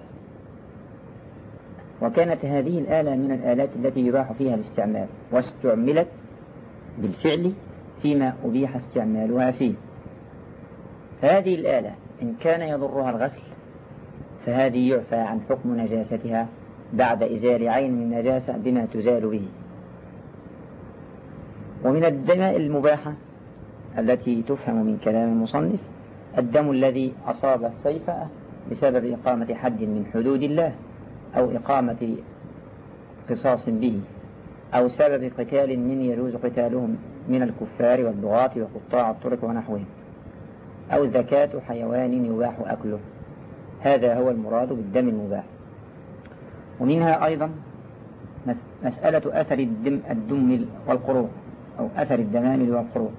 [SPEAKER 1] وكانت هذه الآلة من الآلات التي يباح فيها الاستعمال واستعملت بالفعل فيما أبيح استعمالها فيه. هذه الآلة إن كان يضرها الغسل فهذه يعفى عن حكم نجاستها بعد إزال عين النجاسة بما تزال به. ومن الدماء المباحة التي تفهم من كلام المصنف الدم الذي أصاب السيف بسبب إقامة حد من حدود الله أو إقامة قصاص به أو سبب قتال من يجوز قتالهم من الكفار والبغاة وقطاع الطرق ونحوهم أو زكاة حيوان يباح أكله. هذا هو المراد بالدم المباح. ومنها أيضا مسألة أثر الدم, الدم والقروح أو أثر الدمامل والقروح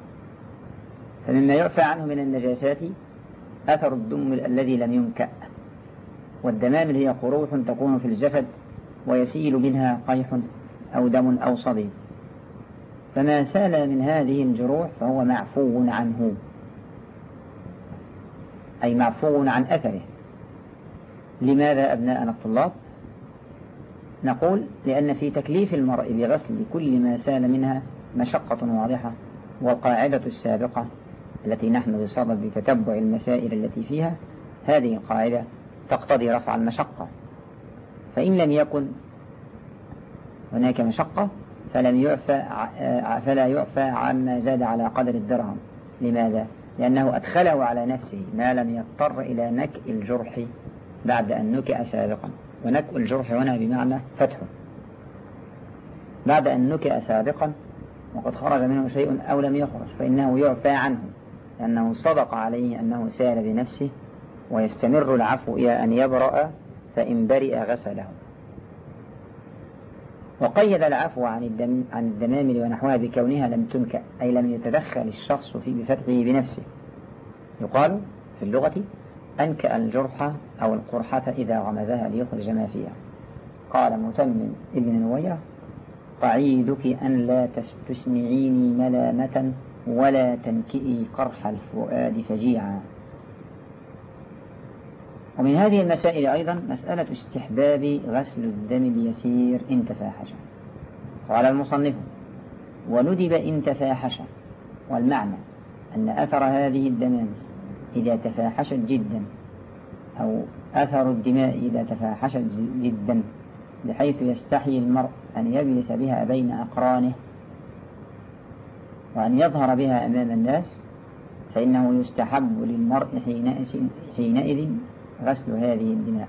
[SPEAKER 1] فمما يعفى عنه من النجاسات أثر الدم الذي لم ينكأ. والدمامل هي قروح تكون في الجسد ويسيل منها قيح أو دم أو صديد فما سال من هذه الجروح فهو معفو عنه. أي معفو عن أثره. لماذا أبناءنا الطلاب؟ نقول لأن في تكليف المرء بغسل كل ما سال منها مشقة واضحة والقاعدة السابقة التي نحن بصدد تتبع المسائل التي فيها هذه القاعدة تقتضي رفع المشقة. فإن لم يكن هناك مشقة فلم يعفى فلا يعفى عما زاد على قدر الدرهم. لماذا؟ لأنه أدخله على نفسه ما لم يضطر إلى نكء الجرح بعد أن نكأ سابقا. ونكء الجرح هنا بمعنى فتحه بعد أن نكأ سابقا وقد خرج منه شيء أو لم يخرج فإنه يعفى عنه. لأنه صدق عليه أنه سال بنفسه ويستمر العفو إلى أن يبرأ فإن برئ غسله. وقيد العفو عن الدم عن الدمامل ونحوها بكونها لم تنكأ أي لم يتدخل الشخص في بفتحه بنفسه. يقال في اللغة أنكأ الجرح أو القرحة إذا غمزها ليخرج ما فيها. قال متمم ابن نويرة قعيدك أن لا تسمعيني ملامة ولا تنكئي قرح الفؤاد فجيعا. ومن هذه المسائل أيضا مسألة استحباب غسل الدم اليسير إن تفاحش. قال المصنف وندب إن تفاحش. والمعنى أن أثر هذه الدمام إذا تفاحشت جدا أو أثر الدماء إذا تفاحشت جدا بحيث يستحي المرء أن يجلس بها بين أقرانه وأن يظهر بها أمام الناس فإنه يستحب للمرء حينئذ غسل هذه الدماء.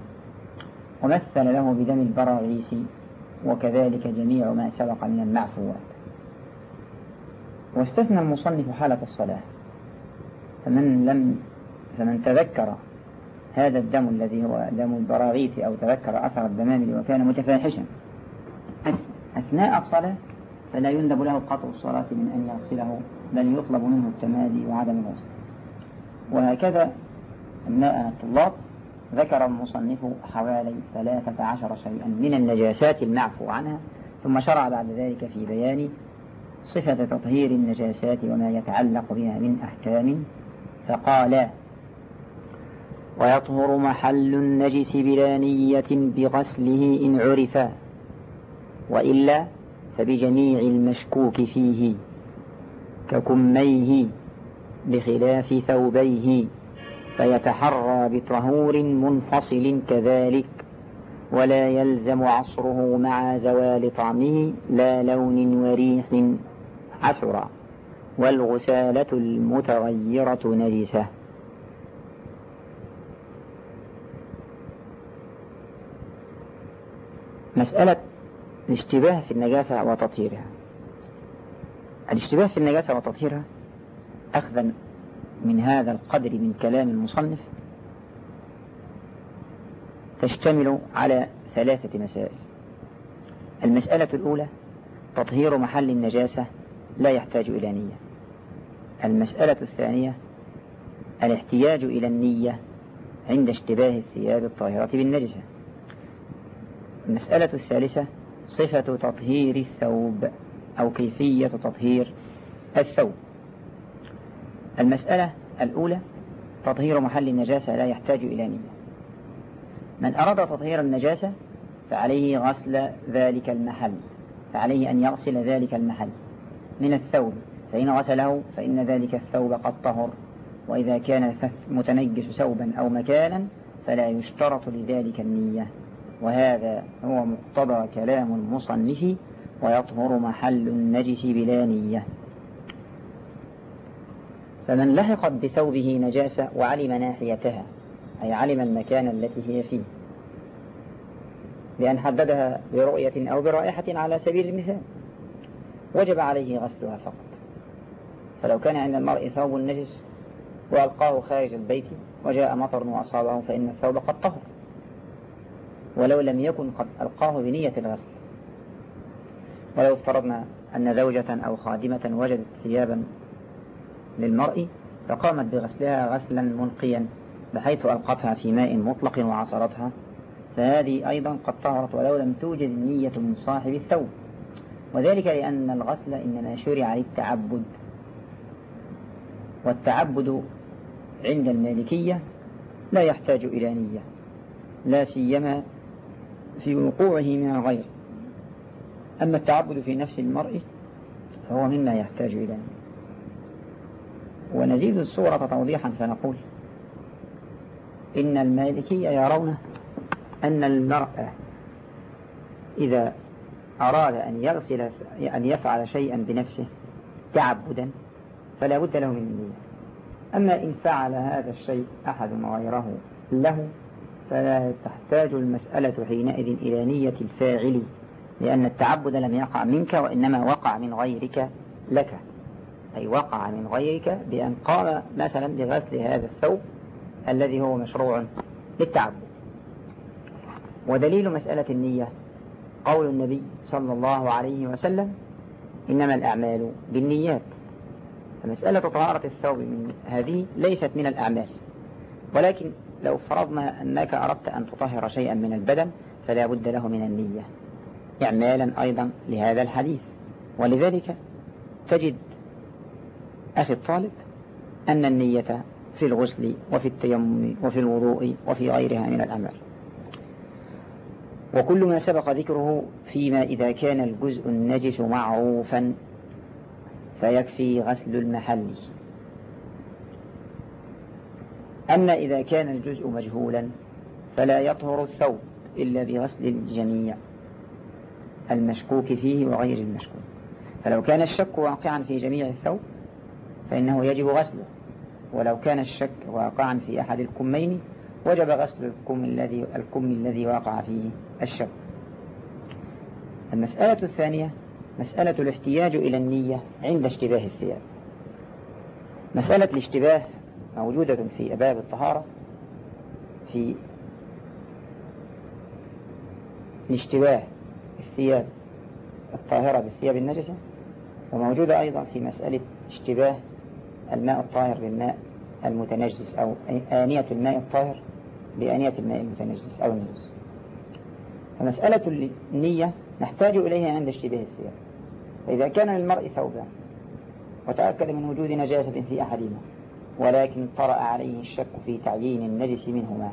[SPEAKER 1] ومثل له بدم البراغيث وكذلك جميع ما سبق من المعفوات. واستثنى المصنف حالة الصلاة. فمن لم فمن تذكر هذا الدم الذي هو دم البراغيث أو تذكر أثر الدمام وكان متفاحشا أثناء الصلاة فلا يندب له قطع الصلاة من أن يغسله بل يطلب منه التمادي وعدم الغسل. وهكذا أبناءنا الطلاب ذكر المصنف حوالي ثلاثة عشر شيئا من النجاسات المعفو عنها ثم شرع بعد ذلك في بيان صفة تطهير النجاسات وما يتعلق بها من أحكام فقال ويطهر محل النجس بلا نية بغسله إن عرفا وإلا فبجميع المشكوك فيه ككميه بخلاف ثوبيه فيتحرى بطهور منفصل كذلك ولا يلزم عصره مع زوال طعمه لا لون وريح عسرا والغسالة المتغيرة نجسة. مسألة الاشتباه في النجاسة وتطهيرها. الاشتباه في النجاسة وتطهيرها أخذا من هذا القدر من كلام المصنف تشتمل على ثلاثة مسائل. المسألة الأولى تطهير محل النجاسة لا يحتاج إلى نية. المسألة الثانية الاحتياج إلى النية عند اشتباه الثياب الطاهرة بالنجسة. المسألة الثالثة صفة تطهير الثوب أو كيفية تطهير الثوب. المسألة الأولى تطهير محل النجاسة لا يحتاج إلى نية. من أراد تطهير النجاسة فعليه غسل ذلك المحل فعليه أن يغسل ذلك المحل من الثوب. فإن غسله فإن ذلك الثوب قد طهر وإذا كان متنجس ثوبا أو مكانا فلا يشترط لذلك النية. وهذا هو مقتضى كلام المصنف ويطهر محل النجس بلا نية. فمن لحقت بثوبه نجاسة وعلم ناحيتها أي علم المكان التي هي فيه بأن حددها برؤية أو برائحة على سبيل المثال وجب عليه غسلها فقط. فلو كان عند المرء ثوب نجس وألقاه خارج البيت وجاء مطر وأصابه فإن الثوب قد طهر. ولو لم يكن قد ألقاه بنية الغسل. ولو افترضنا أن زوجة أو خادمة وجدت ثيابا للمرء فقامت بغسلها غسلا منقيا بحيث ألقتها في ماء مطلق وعصرتها. فهذه أيضا قد طهرت ولو لم توجد النية من صاحب الثوب. وذلك لأن الغسل إنما شرع للتعبد. والتعبد عند المالكية لا يحتاج إلى نية لا سيما في وقوعه من الغير. أما التعبد في نفس المرء فهو مما يحتاج إلى. نية ونزيد الصورة توضيحا فنقول إن المالكية يرون أن المرأة إذا أراد أن يغسل أن يفعل شيئا بنفسه تعبدا فلا بد له من النية أما إن فعل هذا الشيء أحد غيره له فلا تحتاج المسألة حينئذ إلى نية الفاعل لأن التعبد لم يقع منك وإنما وقع من غيرك لك. أي وقع من غيرك بأن قام مثلا بغسل هذا الثوب الذي هو مشروع للتعبد. ودليل مسألة النية قول النبي صلى الله عليه وسلم إنما الأعمال بالنيات. فمسألة طهارة الثوب من هذه ليست من الأعمال ولكن لو فرضنا أنك أردت أن تطهر شيئا من البدن فلا بد له من النية. إعمالا أيضا لهذا الحديث. ولذلك تجد أخي الطالب أن النية في الغسل وفي التيمم وفي الوضوء وفي غيرها من الأعمال. وكل ما سبق ذكره فيما إذا كان الجزء النجس معروفا فيكفي غسل المحل. أما إذا كان الجزء مجهولا فلا يطهر الثوب إلا بغسل الجميع المشكوك فيه وغير المشكوك. فلو كان الشك واقعا في جميع الثوب فإنه يجب غسله. ولو كان الشك واقعا في أحد الكمين وجب غسل الكم الذي الكم الذي وقع فيه الشك. المسألة الثانية مسألة الاحتياج إلى النية عند اشتباه الثياب. مسألة الاشتباه موجودة في أباب الطهارة في الاشتباه الثياب الطاهرة بالثياب النجسة وموجودة أيضا في مسألة اشتباه الماء الطاهر بالماء المتنجس أو آنية الماء الطاهر بآنية الماء المتنجس أو النجس. فمسألة النية نحتاج إليها عند اشتباه الثياب. فإذا كان للمرء ثوبان وتأكد من وجود نجاسة في أحدهما ولكن طرأ عليه الشك في تعيين النجس منهما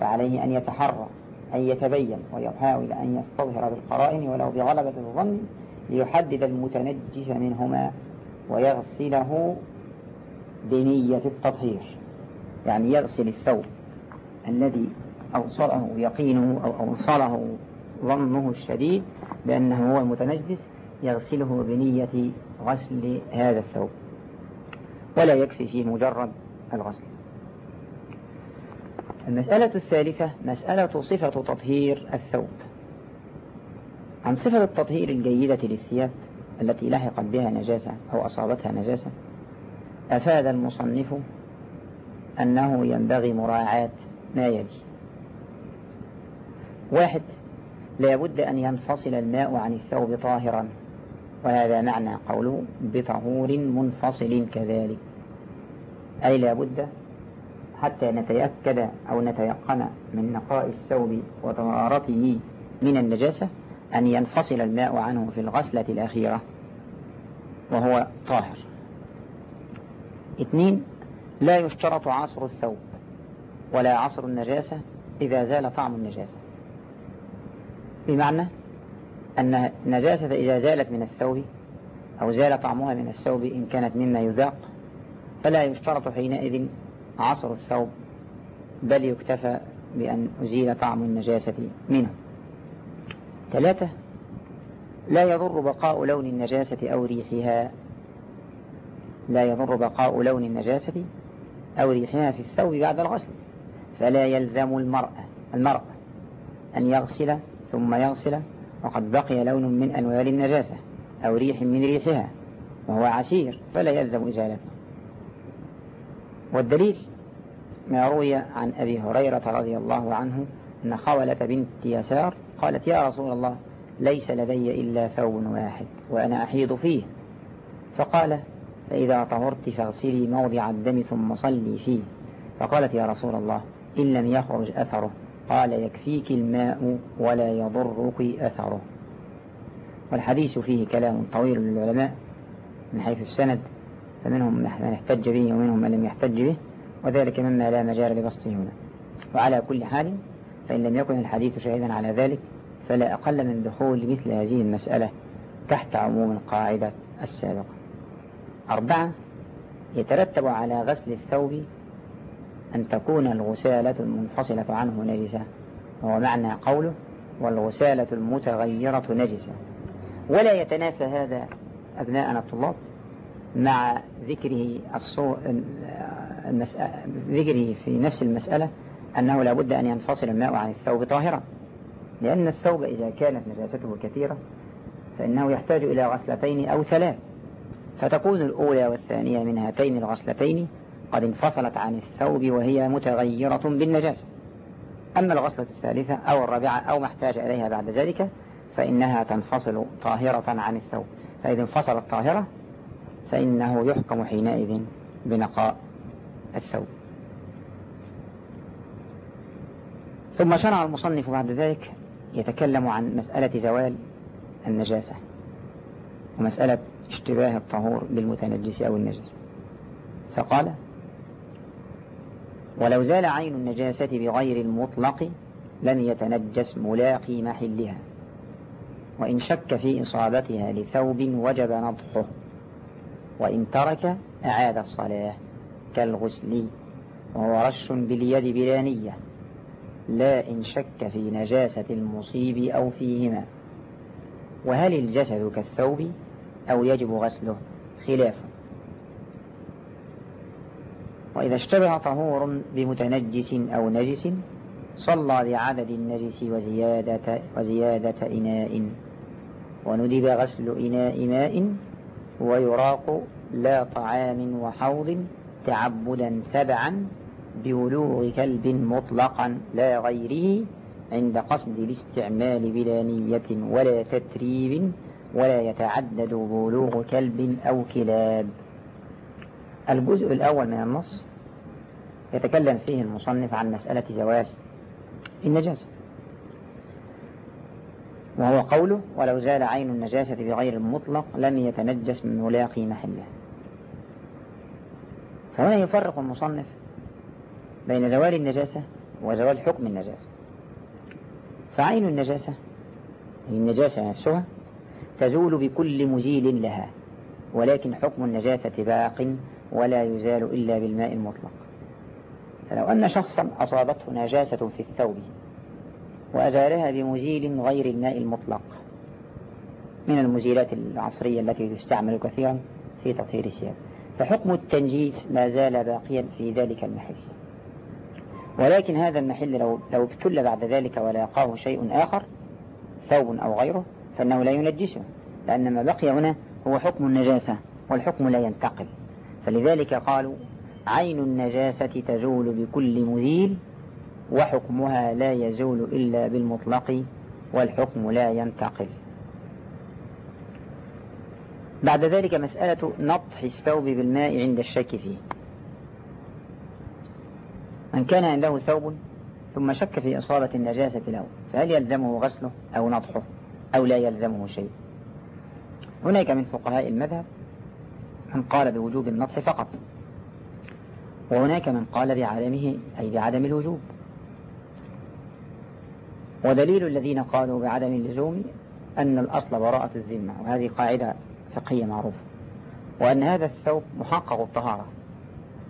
[SPEAKER 1] فعليه أن يتحرى أن يتبين ويحاول أن يستظهر بالقرائن ولو بغلبة الظن ليحدد المتنجس منهما ويغسله بنية التطهير. يعني يغسل الثوب الذي أوصله يقينه أو أوصله ظنه الشديد بأنه هو المتنجس يغسله بنية غسل هذا الثوب. ولا يكفي فيه مجرد الغسل. المسألة الثالثة مسألة صفة تطهير الثوب. عن صفة التطهير الجيدة للثياب التي لحقت بها نجاسة أو أصابتها نجاسة أفاد المصنف أنه ينبغي مراعاة ما يلي. واحد لا بد أن ينفصل الماء عن الثوب طاهرا. وهذا معنى قوله بطهور منفصل كذلك. أي لا بد حتى نتيكد أو نتيقن من نقاء الثوب وطهارته من النجاسة أن ينفصل الماء عنه في الغسلة الأخيرة وهو طاهر. اثنين لا يشترط عصر الثوب ولا عصر النجاسة إذا زال طعم النجاسة. بمعنى أن النجاسة إذا زالت من الثوب أو زال طعمها من الثوب إن كانت مما يذاق فلا يشترط حينئذ عصر الثوب بل يكتفى بأن أزيل طعم النجاسة منه. ثلاثة لا يضر بقاء لون النجاسة أو ريحها. لا يضر بقاء لون النجاسة أو ريحها في الثوب بعد الغسل. فلا يلزم المرأة المرأة أن يغسل ثم يغسل وقد بقي لون من أنوال النجاسة أو ريح من ريحها وهو عسير فلا يلزم إزالته. والدليل ما روي عن أبي هريرة رضي الله عنه أن خولة بنت يسار قالت يا رسول الله ليس لدي إلا ثوب واحد وأنا أحيض فيه. فقال فإذا طهرت فاغسلي موضع الدم ثم صلي فيه. فقالت يا رسول الله إن لم يخرج أثره. قال يكفيك الماء ولا يضرك أثره. والحديث فيه كلام طويل للعلماء من حيث السند فمنهم من احتج به ومنهم من لم يحتج به وذلك مما لا مجال لبسطه هنا. وعلى كل حال فإن لم يكن الحديث شاهدا على ذلك فلا أقل من دخول مثل هذه المسألة تحت عموم القاعدة السابقة. أربعة يترتب على غسل الثوب أن تكون الغسالة المنفصلة عنه نجسة. وهو معنى قوله والغسالة المتغيرة نجسة. ولا يتنافى هذا أبناءنا الطلاب مع ذكره الصو... ذكره في نفس المسألة أنه لا بد أن ينفصل الماء عن الثوب طاهرا. لأن الثوب إذا كانت نجاسته كثيرة فإنه يحتاج إلى غسلتين أو ثلاث. فتكون الأولى والثانية من هاتين الغسلتين قد انفصلت عن الثوب وهي متغيرة بالنجاسة. أما الغسلة الثالثة أو الرابعة أو ما احتاج إليها بعد ذلك فإنها تنفصل طاهرة عن الثوب. فإذا انفصلت طاهرة فإنه يحكم حينئذ بنقاء الثوب. ثم شرع المصنف بعد ذلك يتكلم عن مسألة زوال النجاسة ومسألة اشتباه الطهور بالمتنجس أو النجس. فقال ولو زال عين النجاسة بغير المطلق لم يتنجس ملاقي محلها. وإن شك في إصابتها لثوب وجب نضحه وإن ترك أعاد الصلاة كالغسل وهو رش باليد بلا نية. لا إن شك في نجاسة المصيب أو فيهما. وهل الجسد كالثوب أو يجب غسله؟ خلاف. وإذا اشتبه طهور بمتنجس أو نجس صلى بعدد النجس وزيادة, وزيادة إناء. وندب غسل إناء ماء ويراق لا طعام وحوض تعبدا سبعا بولوغ كلب مطلقا لا غيره عند قصد الاستعمال بلا نية ولا تتريب ولا يتعدد بلوغ كلب أو كلاب. الجزء الأول من النص يتكلم فيه المصنف عن مسألة زوال النجاسة. وهو قوله ولو زال عين النجاسة بغير المطلق لم يتنجس من ملاقي محله. فهنا يفرق المصنف بين زوال النجاسة وزوال حكم النجاسة. فعين النجاسة النجاسة نفسها تزول بكل مزيل لها ولكن حكم النجاسة باق ولا يزال إلا بالماء المطلق. فلو أن شخصا أصابته نجاسة في الثوب وأزالها بمزيل غير الماء المطلق من المزيلات العصرية التي تستعمل كثيرا في تطهير الثياب. فحكم التنجيس ما زال باقيا في ذلك المحل. ولكن هذا المحل لو, لو ابتل بعد ذلك ولاقاه شيء آخر ثوب أو غيره فإنه لا ينجسه. لأن ما بقي هنا هو حكم النجاسة والحكم لا ينتقل. فلذلك قالوا عين النجاسة تزول بكل مزيل وحكمها لا يزول إلا بالمطلق والحكم لا ينتقل. بعد ذلك مسألة نطح الثوب بالماء عند الشك فيه. من كان عنده ثوب ثم شك في إصابة النجاسة له فهل يلزمه غسله أو نطحه؟ أو لا يلزمه شيء؟ هناك من فقهاء المذهب من قال بوجوب النطح فقط. وهناك من قال بعدمه أي بعدم الوجوب. ودليل الذين قالوا بعدم اللزوم أن الأصل براءة الذمة وهذه قاعدة فقهية معروفة. وأن هذا الثوب محقق الطهارة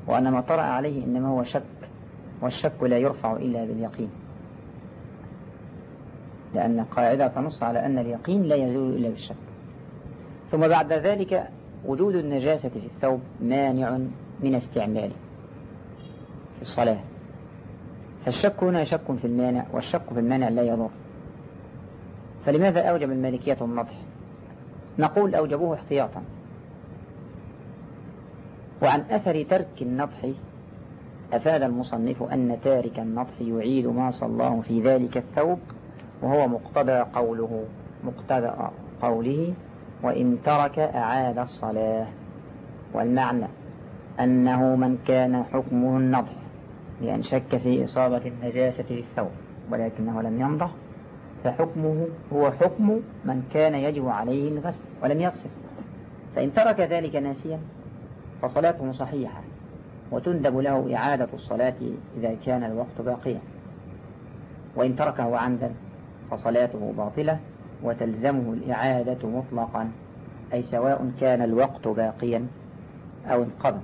[SPEAKER 1] وأن ما طرأ عليه إنما هو شك والشك لا يرفع إلا باليقين. لأن قاعدة تنص على أن اليقين لا يزول إلا بالشك. ثم بعد ذلك وجود النجاسة في الثوب مانع من استعماله. الصلاة. فالشك هنا شك في المانع والشك في المانع لا يضر. فلماذا أوجب المالكية النضح؟ نقول أوجبوه احتياطا. وعن أثر ترك النضح أفاد المصنف أن تارك النضح يعيد ما صلاه في ذلك الثوب وهو مقتضى قوله مقتضى قوله وإن ترك أعاد الصلاة. والمعنى أنه من كان حكمه النضح. لأن شك في إصابة النجاسة للثوب ولكنه لم ينضح فحكمه هو حكم من كان يجب عليه الغسل ولم يغسل. فإن ترك ذلك ناسيا فصلاته صحيحة وتندب له إعادة الصلاة إذا كان الوقت باقيا. وإن تركه عمدا فصلاته باطلة وتلزمه الإعادة مطلقا أي سواء كان الوقت باقيا أو انقضى.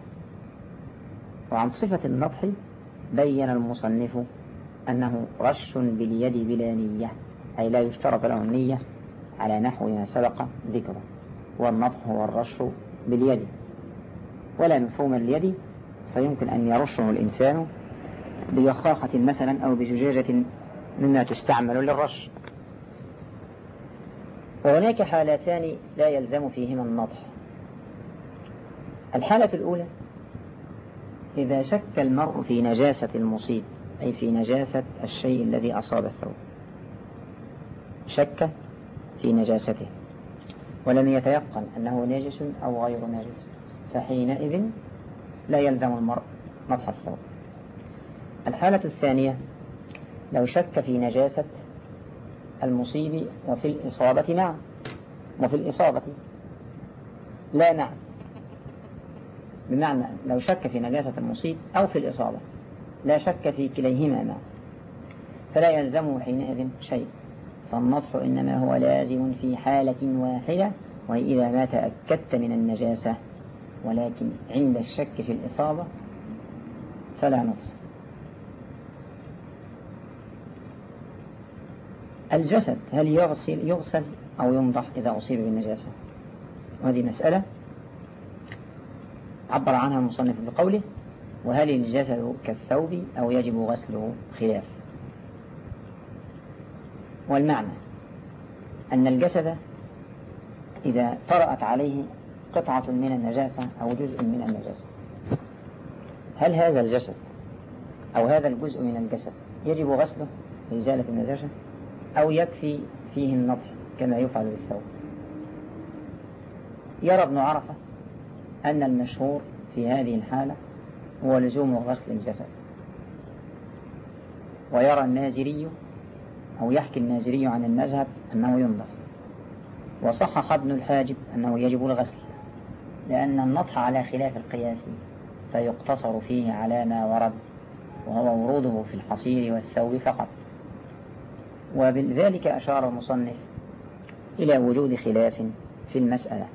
[SPEAKER 1] وعن صفة النضح بين المصنف أنه رش باليد بلا نية أي لا يشترط له النية على نحو ما سبق ذكره والنضح هو الرش باليد. ولا مفهوم اليد فيمكن أن يرشه الإنسان بيخاخة مثلا أو بزجاجة مما تستعمل للرش. وهناك حالتان لا يلزم فيهما النضح الحالة الأولى إذا شك المرء في نجاسة المصيب أي في نجاسة الشيء الذي أصاب الثوب. شك في نجاسته. ولم يتيقن أنه نجس أو غير نجس فحينئذ لا يلزم المرء نضح الثوب. الحالة الثانية لو شك في نجاسة المصيب وفي الإصابة نعم وفي الإصابة لا نعم بمعنى لو شك في نجاسة المصيب أو في الإصابة لا شك في كليهما نعم فلا يلزمه حينئذ شيء. فالنطح إنما هو لازم في حالة واحدة وهي إذا ما تأكدت من النجاسة ولكن عند الشك في الإصابة فلا نطح الجسد هل يغسل, يغسل أو ينضح إذا أصيب بالنجاسة؟ وهذه مسألة عبر عنها المصنف بقوله وهل الجسد كالثوب أو يجب غسله خلاف؟ والمعنى أن الجسد إذا طرأت عليه قطعة من النجاسة أو جزء من النجاسة. هل هذا الجسد أو هذا الجزء من الجسد يجب غسله لإزالة النجاسة؟ أو يكفي فيه النطح كما يفعل بالثوب يرى ابن عرفة أن المشهور في هذه الحالة هو لزوم غسل الجسد. ويرى النازري أو يحكي النازري عن المذهب أنه ينظر. وصحح ابن الحاجب أنه يجب الغسل لأن النطح على خلاف القياس فيقتصر فيه على ما ورد وهو وروده في الحصير والثوب فقط. وبذلك أشار المصنف إلى وجود خلاف في المسألة.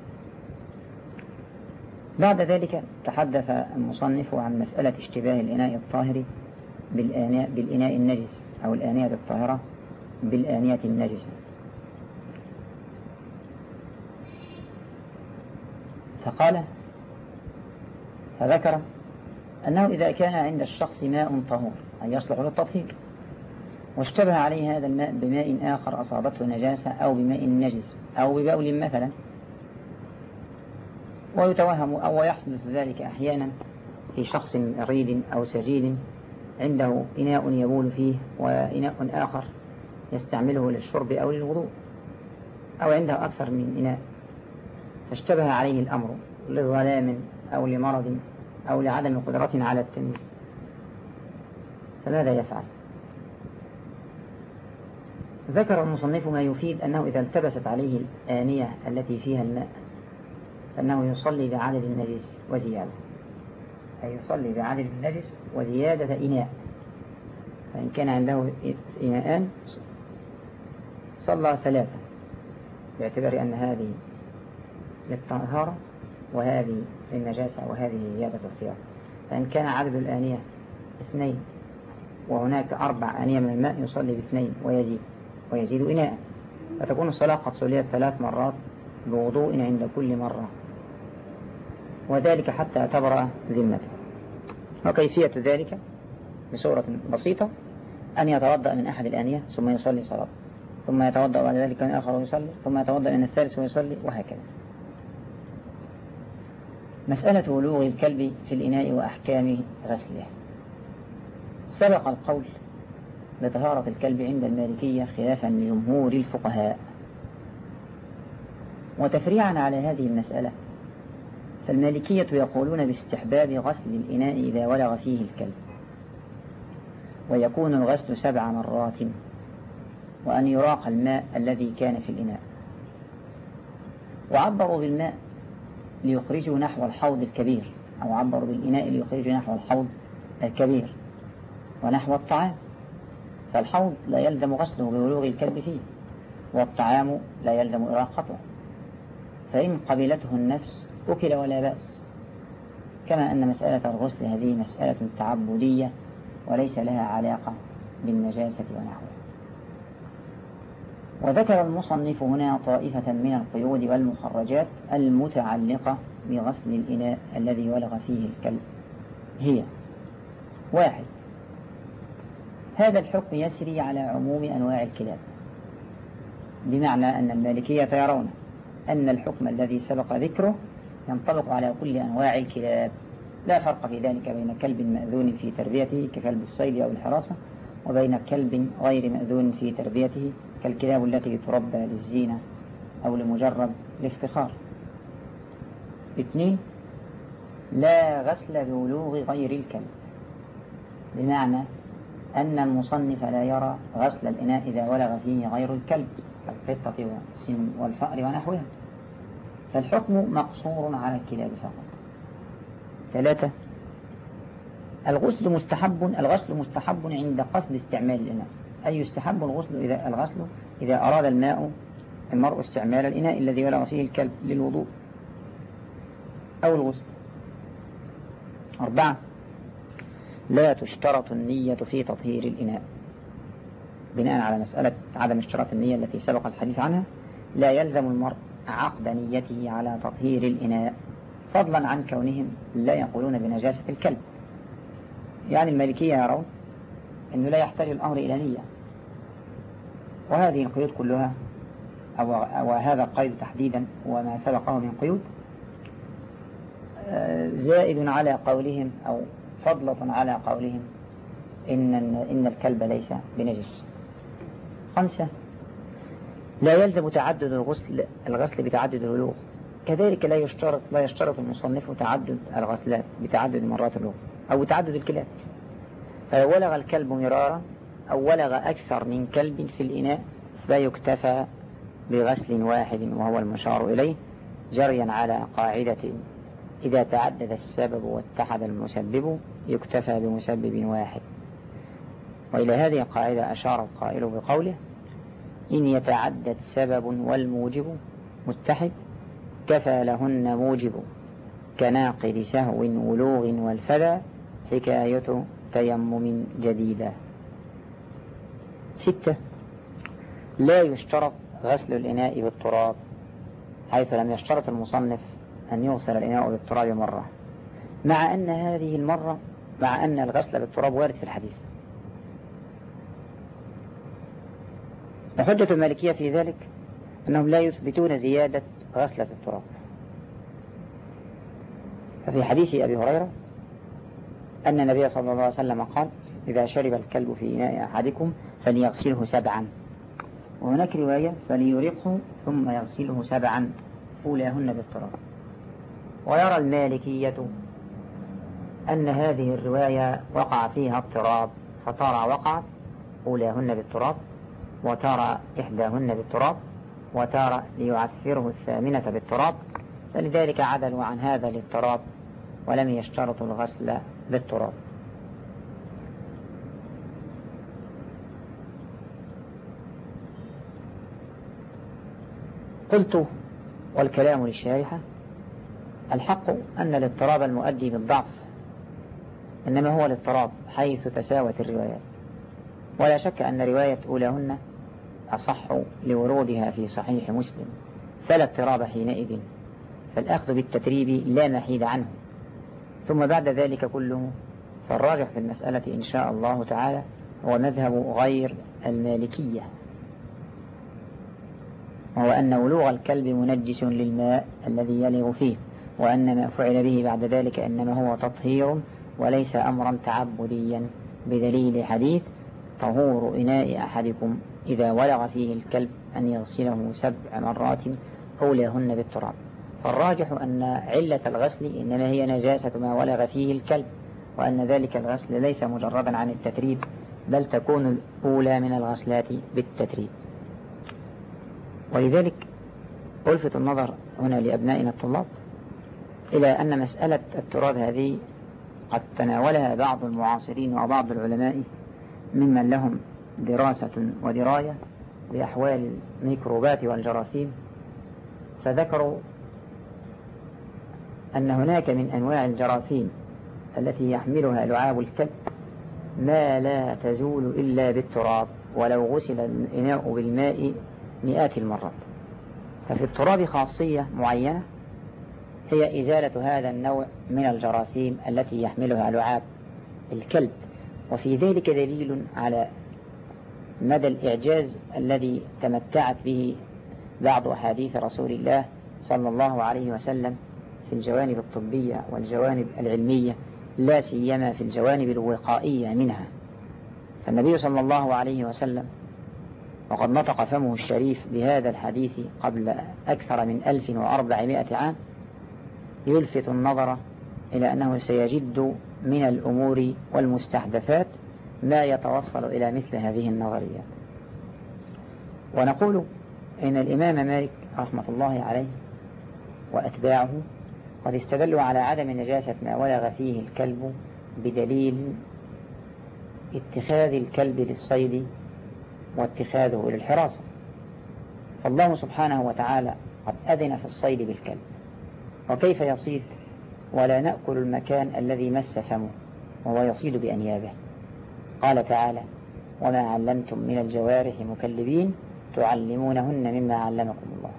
[SPEAKER 1] بعد ذلك تحدث المصنف عن مسألة اشتباه الإناء الطاهر بالآناء, بالإناء النجس أو الآنية الطاهرة بالآنية النجسة. فقال فذكر أنه إذا كان عند الشخص ماء طهور أي يصلح للتطهير واشتبه عليه هذا الماء بماء آخر أصابته نجاسة أو بماء نجس أو ببول مثلا ويتوهم أو يحدث ذلك أحيانا في شخص مريض أو سجيد عنده إناء يبول فيه وإناء آخر يستعمله للشرب أو للوضوء أو عنده أكثر من إناء. فاشتبه عليه الأمر لظلام أو لمرض أو لعدم قدرة على التمييز. فماذا يفعل؟ ذكر المصنف ما يفيد أنه إذا التبست عليه الآنية التي فيها الماء فأنه يصلي بعدد النجس وزيادة. أي يصلي بعدد النجس وزيادة إناء. فإن كان عنده إناءان صلى ثلاثة. باعتبار أن هذه للطهارة وهذه للنجاسة وهذه زيادة اختيار فإن كان عدد الآنية اثنين وهناك أربع آنية من الماء يصلي باثنين ويزيد ويزيد إناء. فتكون الصلاة قد صليت ثلاث مرات بوضوء عند كل مرة. وذلك حتى تبرأ ذمته. وكيفية ذلك؟ بصورة بسيطة أن يتوضأ من أحد الآنية ثم يصلي صلاة ثم يتوضأ بعد ذلك من آخر ويصلي ثم يتوضأ من الثالث ويصلي وهكذا. مسألة ولوغ الكلب في الإناء وأحكام غسله. سبق القول بطهارة الكلب عند المالكية خلافا لجمهور الفقهاء. وتفريعا على هذه المسألة فالمالكية يقولون باستحباب غسل الإناء إذا ولغ فيه الكلب. ويكون الغسل سبع مرات وأن يراق الماء الذي كان في الإناء. وعبروا بالماء ليخرجوا نحو الحوض الكبير أو عبروا بالإناء ليخرجوا نحو الحوض الكبير ونحو الطعام. فالحوض لا يلزم غسله ببلوغ الكلب فيه والطعام لا يلزم إراقته. فإن قبلته النفس أكل ولا بأس. كما أن مسألة الغسل هذه مسألة تعبدية وليس لها علاقة بالنجاسة ونحوها. وذكر المصنف هنا طائفة من القيود والمخرجات المتعلقة بغسل الإناء الذي ولغ فيه الكلب. هي واحد. هذا الحكم يسري على عموم أنواع الكلاب بمعنى أن المالكية يرون أن الحكم الذي سبق ذكره ينطبق على كل أنواع الكلاب. لا فرق في ذلك بين كلب مأذون في تربيته ككلب الصيد أو الحراسة وبين كلب غير مأذون في تربيته كالكلاب التي تربى للزينة أو لمجرد الافتخار. اثنين لا غسل بولوغ غير الكلب بمعنى أن المصنف لا يرى غسل الإناء إذا ولغ فيه غير الكلب كالقطة والسن والفأر ونحوها. فالحكم مقصور على الكلاب فقط. ثلاثة. الغسل مستحب الغسل مستحب عند قصد استعمال الإناء. أي يستحب الغسل إذا الغسل إذا أراد الماء المرء استعمال الإناء الذي ولغ فيه الكلب للوضوء. أو الغسل. أربعة. لا تشترط النية في تطهير الإناء. بناء على مسألة عدم اشتراط النية التي سبق الحديث عنها لا يلزم المرء عقد نيته على تطهير الإناء فضلا عن كونهم لا يقولون بنجاسة الكلب. يعني المالكية يرون أنه لا يحتاج الأمر إلى نية. وهذه القيود كلها أو, أو هذا القيد تحديدا وما سبقه من قيود آه، زائد على قولهم أو فضلة على قولهم إن, إن الكلب ليس بنجس. خمسة لا يلزم تعدد الغسل الغسل بتعدد الولوغ كذلك لا يشترط لا يشترط المصنف تعدد الغسلات بتعدد مرات الوضوء أو بتعدد الكلاب. فلو ولغ الكلب مرارا أو ولغ أكثر من كلب في الإناء فيكتفى بغسل واحد وهو المشار إليه جريا على قاعدة إذا تعدد السبب واتحد المسبب يكتفى بمسبب واحد. وإلى هذه القاعدة أشار القائل بقوله إن يتعدد سبب والموجب متحد كفى لهن موجب كناقض سهو ولوغ والفدى حكاية تيمم جديدة. ستة لا يشترط غسل الإناء بالتراب حيث لم يشترط المصنف أن يغسل الإناء بالتراب مرة. مع أن هذه المرة مع أن الغسل بالتراب وارد في الحديث. وحجة المالكية في ذلك أنهم لا يثبتون زيادة غسلة التراب. ففي حديث أبي هريرة أن النبي صلى الله عليه وسلم قال إذا شرب الكلب في إناء أحدكم فليغسله سبعا. وهناك رواية فليرقه ثم يغسله سبعا أولاهن بالتراب. ويرى المالكية أن هذه الرواية وقع فيها اضطراب فترى وقعت أولاهن بالتراب. وترى إحداهن بالتراب وترى ليعثره الثامنة بالتراب فلذلك عدلوا عن هذا الاضطراب ولم يشترطوا الغسل بالتراب. قلت والكلام للشارحة الحق أن الاضطراب المؤدي بالضعف إنما هو الاضطراب حيث تساوت الروايات. ولا شك أن رواية أولاهن أصح لورودها في صحيح مسلم فلا اضطراب حينئذ فالأخذ بالتتريب لا محيد عنه. ثم بعد ذلك كله فالراجح في المسألة إن شاء الله تعالى هو مذهب غير المالكية وهو أن ولوغ الكلب منجس للماء الذي يلغ فيه وأن ما فعل به بعد ذلك إنما هو تطهير وليس أمرا تعبديا. بدليل حديث طهور إناء أحدكم. إذا ولغ فيه الكلب أن يغسله سبع مرات أولهن بالتراب. فالراجح أن علة الغسل إنما هي نجاسة ما ولغ فيه الكلب وأن ذلك الغسل ليس مجردا عن التتريب بل تكون الأولى من الغسلات بالتتريب. ولذلك ألفت النظر هنا لأبنائنا الطلاب إلى أن مسألة التراب هذه قد تناولها بعض المعاصرين وبعض العلماء ممن لهم دراسة ودراية بأحوال الميكروبات والجراثيم فذكروا أن هناك من أنواع الجراثيم التي يحملها لعاب الكلب ما لا تزول إلا بالتراب ولو غسل الإناء بالماء مئات المرات. ففي التراب خاصية معينة هي إزالة هذا النوع من الجراثيم التي يحملها لعاب الكلب وفي ذلك دليل على مدى الإعجاز الذي تمتعت به بعض أحاديث رسول الله صلى الله عليه وسلم في الجوانب الطبية والجوانب العلمية لا سيما في الجوانب الوقائية منها. فالنبي صلى الله عليه وسلم وقد نطق فمه الشريف بهذا الحديث قبل أكثر من 1400 عام يلفت النظر إلى أنه سيجد من الأمور والمستحدثات ما يتوصل إلى مثل هذه النظريات ونقول إن الإمام مالك رحمة الله عليه وأتباعه قد استدلوا على عدم نجاسة ما ولغ فيه الكلب بدليل اتخاذ الكلب للصيد واتخاذه للحراسة. فالله سبحانه وتعالى قد أذن في الصيد بالكلب. وكيف يصيد؟ ولا نأكل المكان الذي مس فمه وهو يصيد بأنيابه. قال تعالى وما علمتم من الجوارح مكلبين تعلمونهن مما علمكم الله.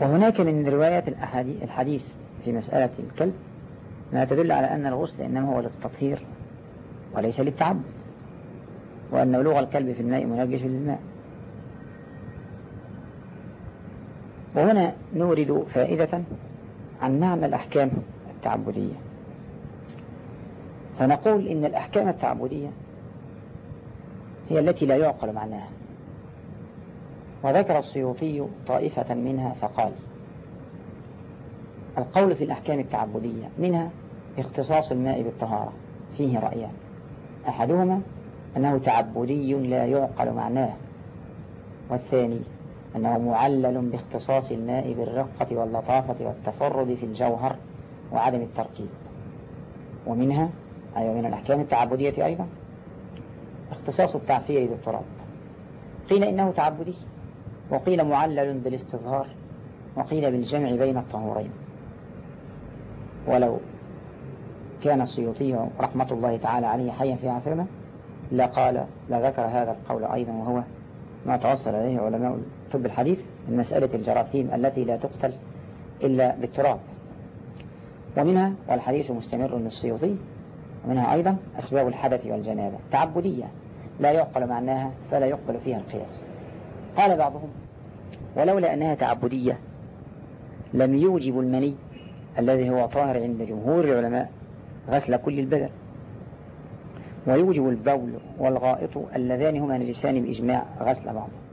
[SPEAKER 1] وهناك من روايات الحديث في مسألة الكلب ما تدل على أن الغسل إنما هو للتطهير وليس للتعبد وأن لغة الكلب في الماء منجش للماء. وهنا نورد فائدة عن معنى الأحكام التعبدية. فنقول إن الأحكام التعبدية هي التي لا يعقل معناها. وذكر السيوطي طائفة منها فقال القول في الأحكام التعبدية منها اختصاص الماء بالطهارة. فيه رأيان أحدهما أنه تعبدي لا يعقل معناه. والثاني أنه معلل باختصاص الماء بالرقة واللطافة والتفرد في الجوهر وعدم التركيب. ومنها أي أيوة من الأحكام التعبدية أيضا اختصاص التعفير بالتراب. قيل إنه تعبدي وقيل معلل بالاستظهار وقيل بالجمع بين الطهورين. ولو كان السيوطي رحمة الله تعالى عليه حيا في عصرنا لقال لذكر هذا القول أيضا وهو ما توصل إليه علماء طب الحديث من مسألة الجراثيم التي لا تقتل إلا بالتراب. ومنها والحديث مستمر للسيوطي ومنها أيضا أسباب الحدث والجنابة. تعبدية لا يعقل معناها فلا يقبل فيها القياس. قال بعضهم ولولا أنها تعبدية لم يوجب المني الذي هو طاهر عند جمهور العلماء غسل كل البدن. ويوجب البول والغائط اللذان هما نجسان بإجماع غسل بعضه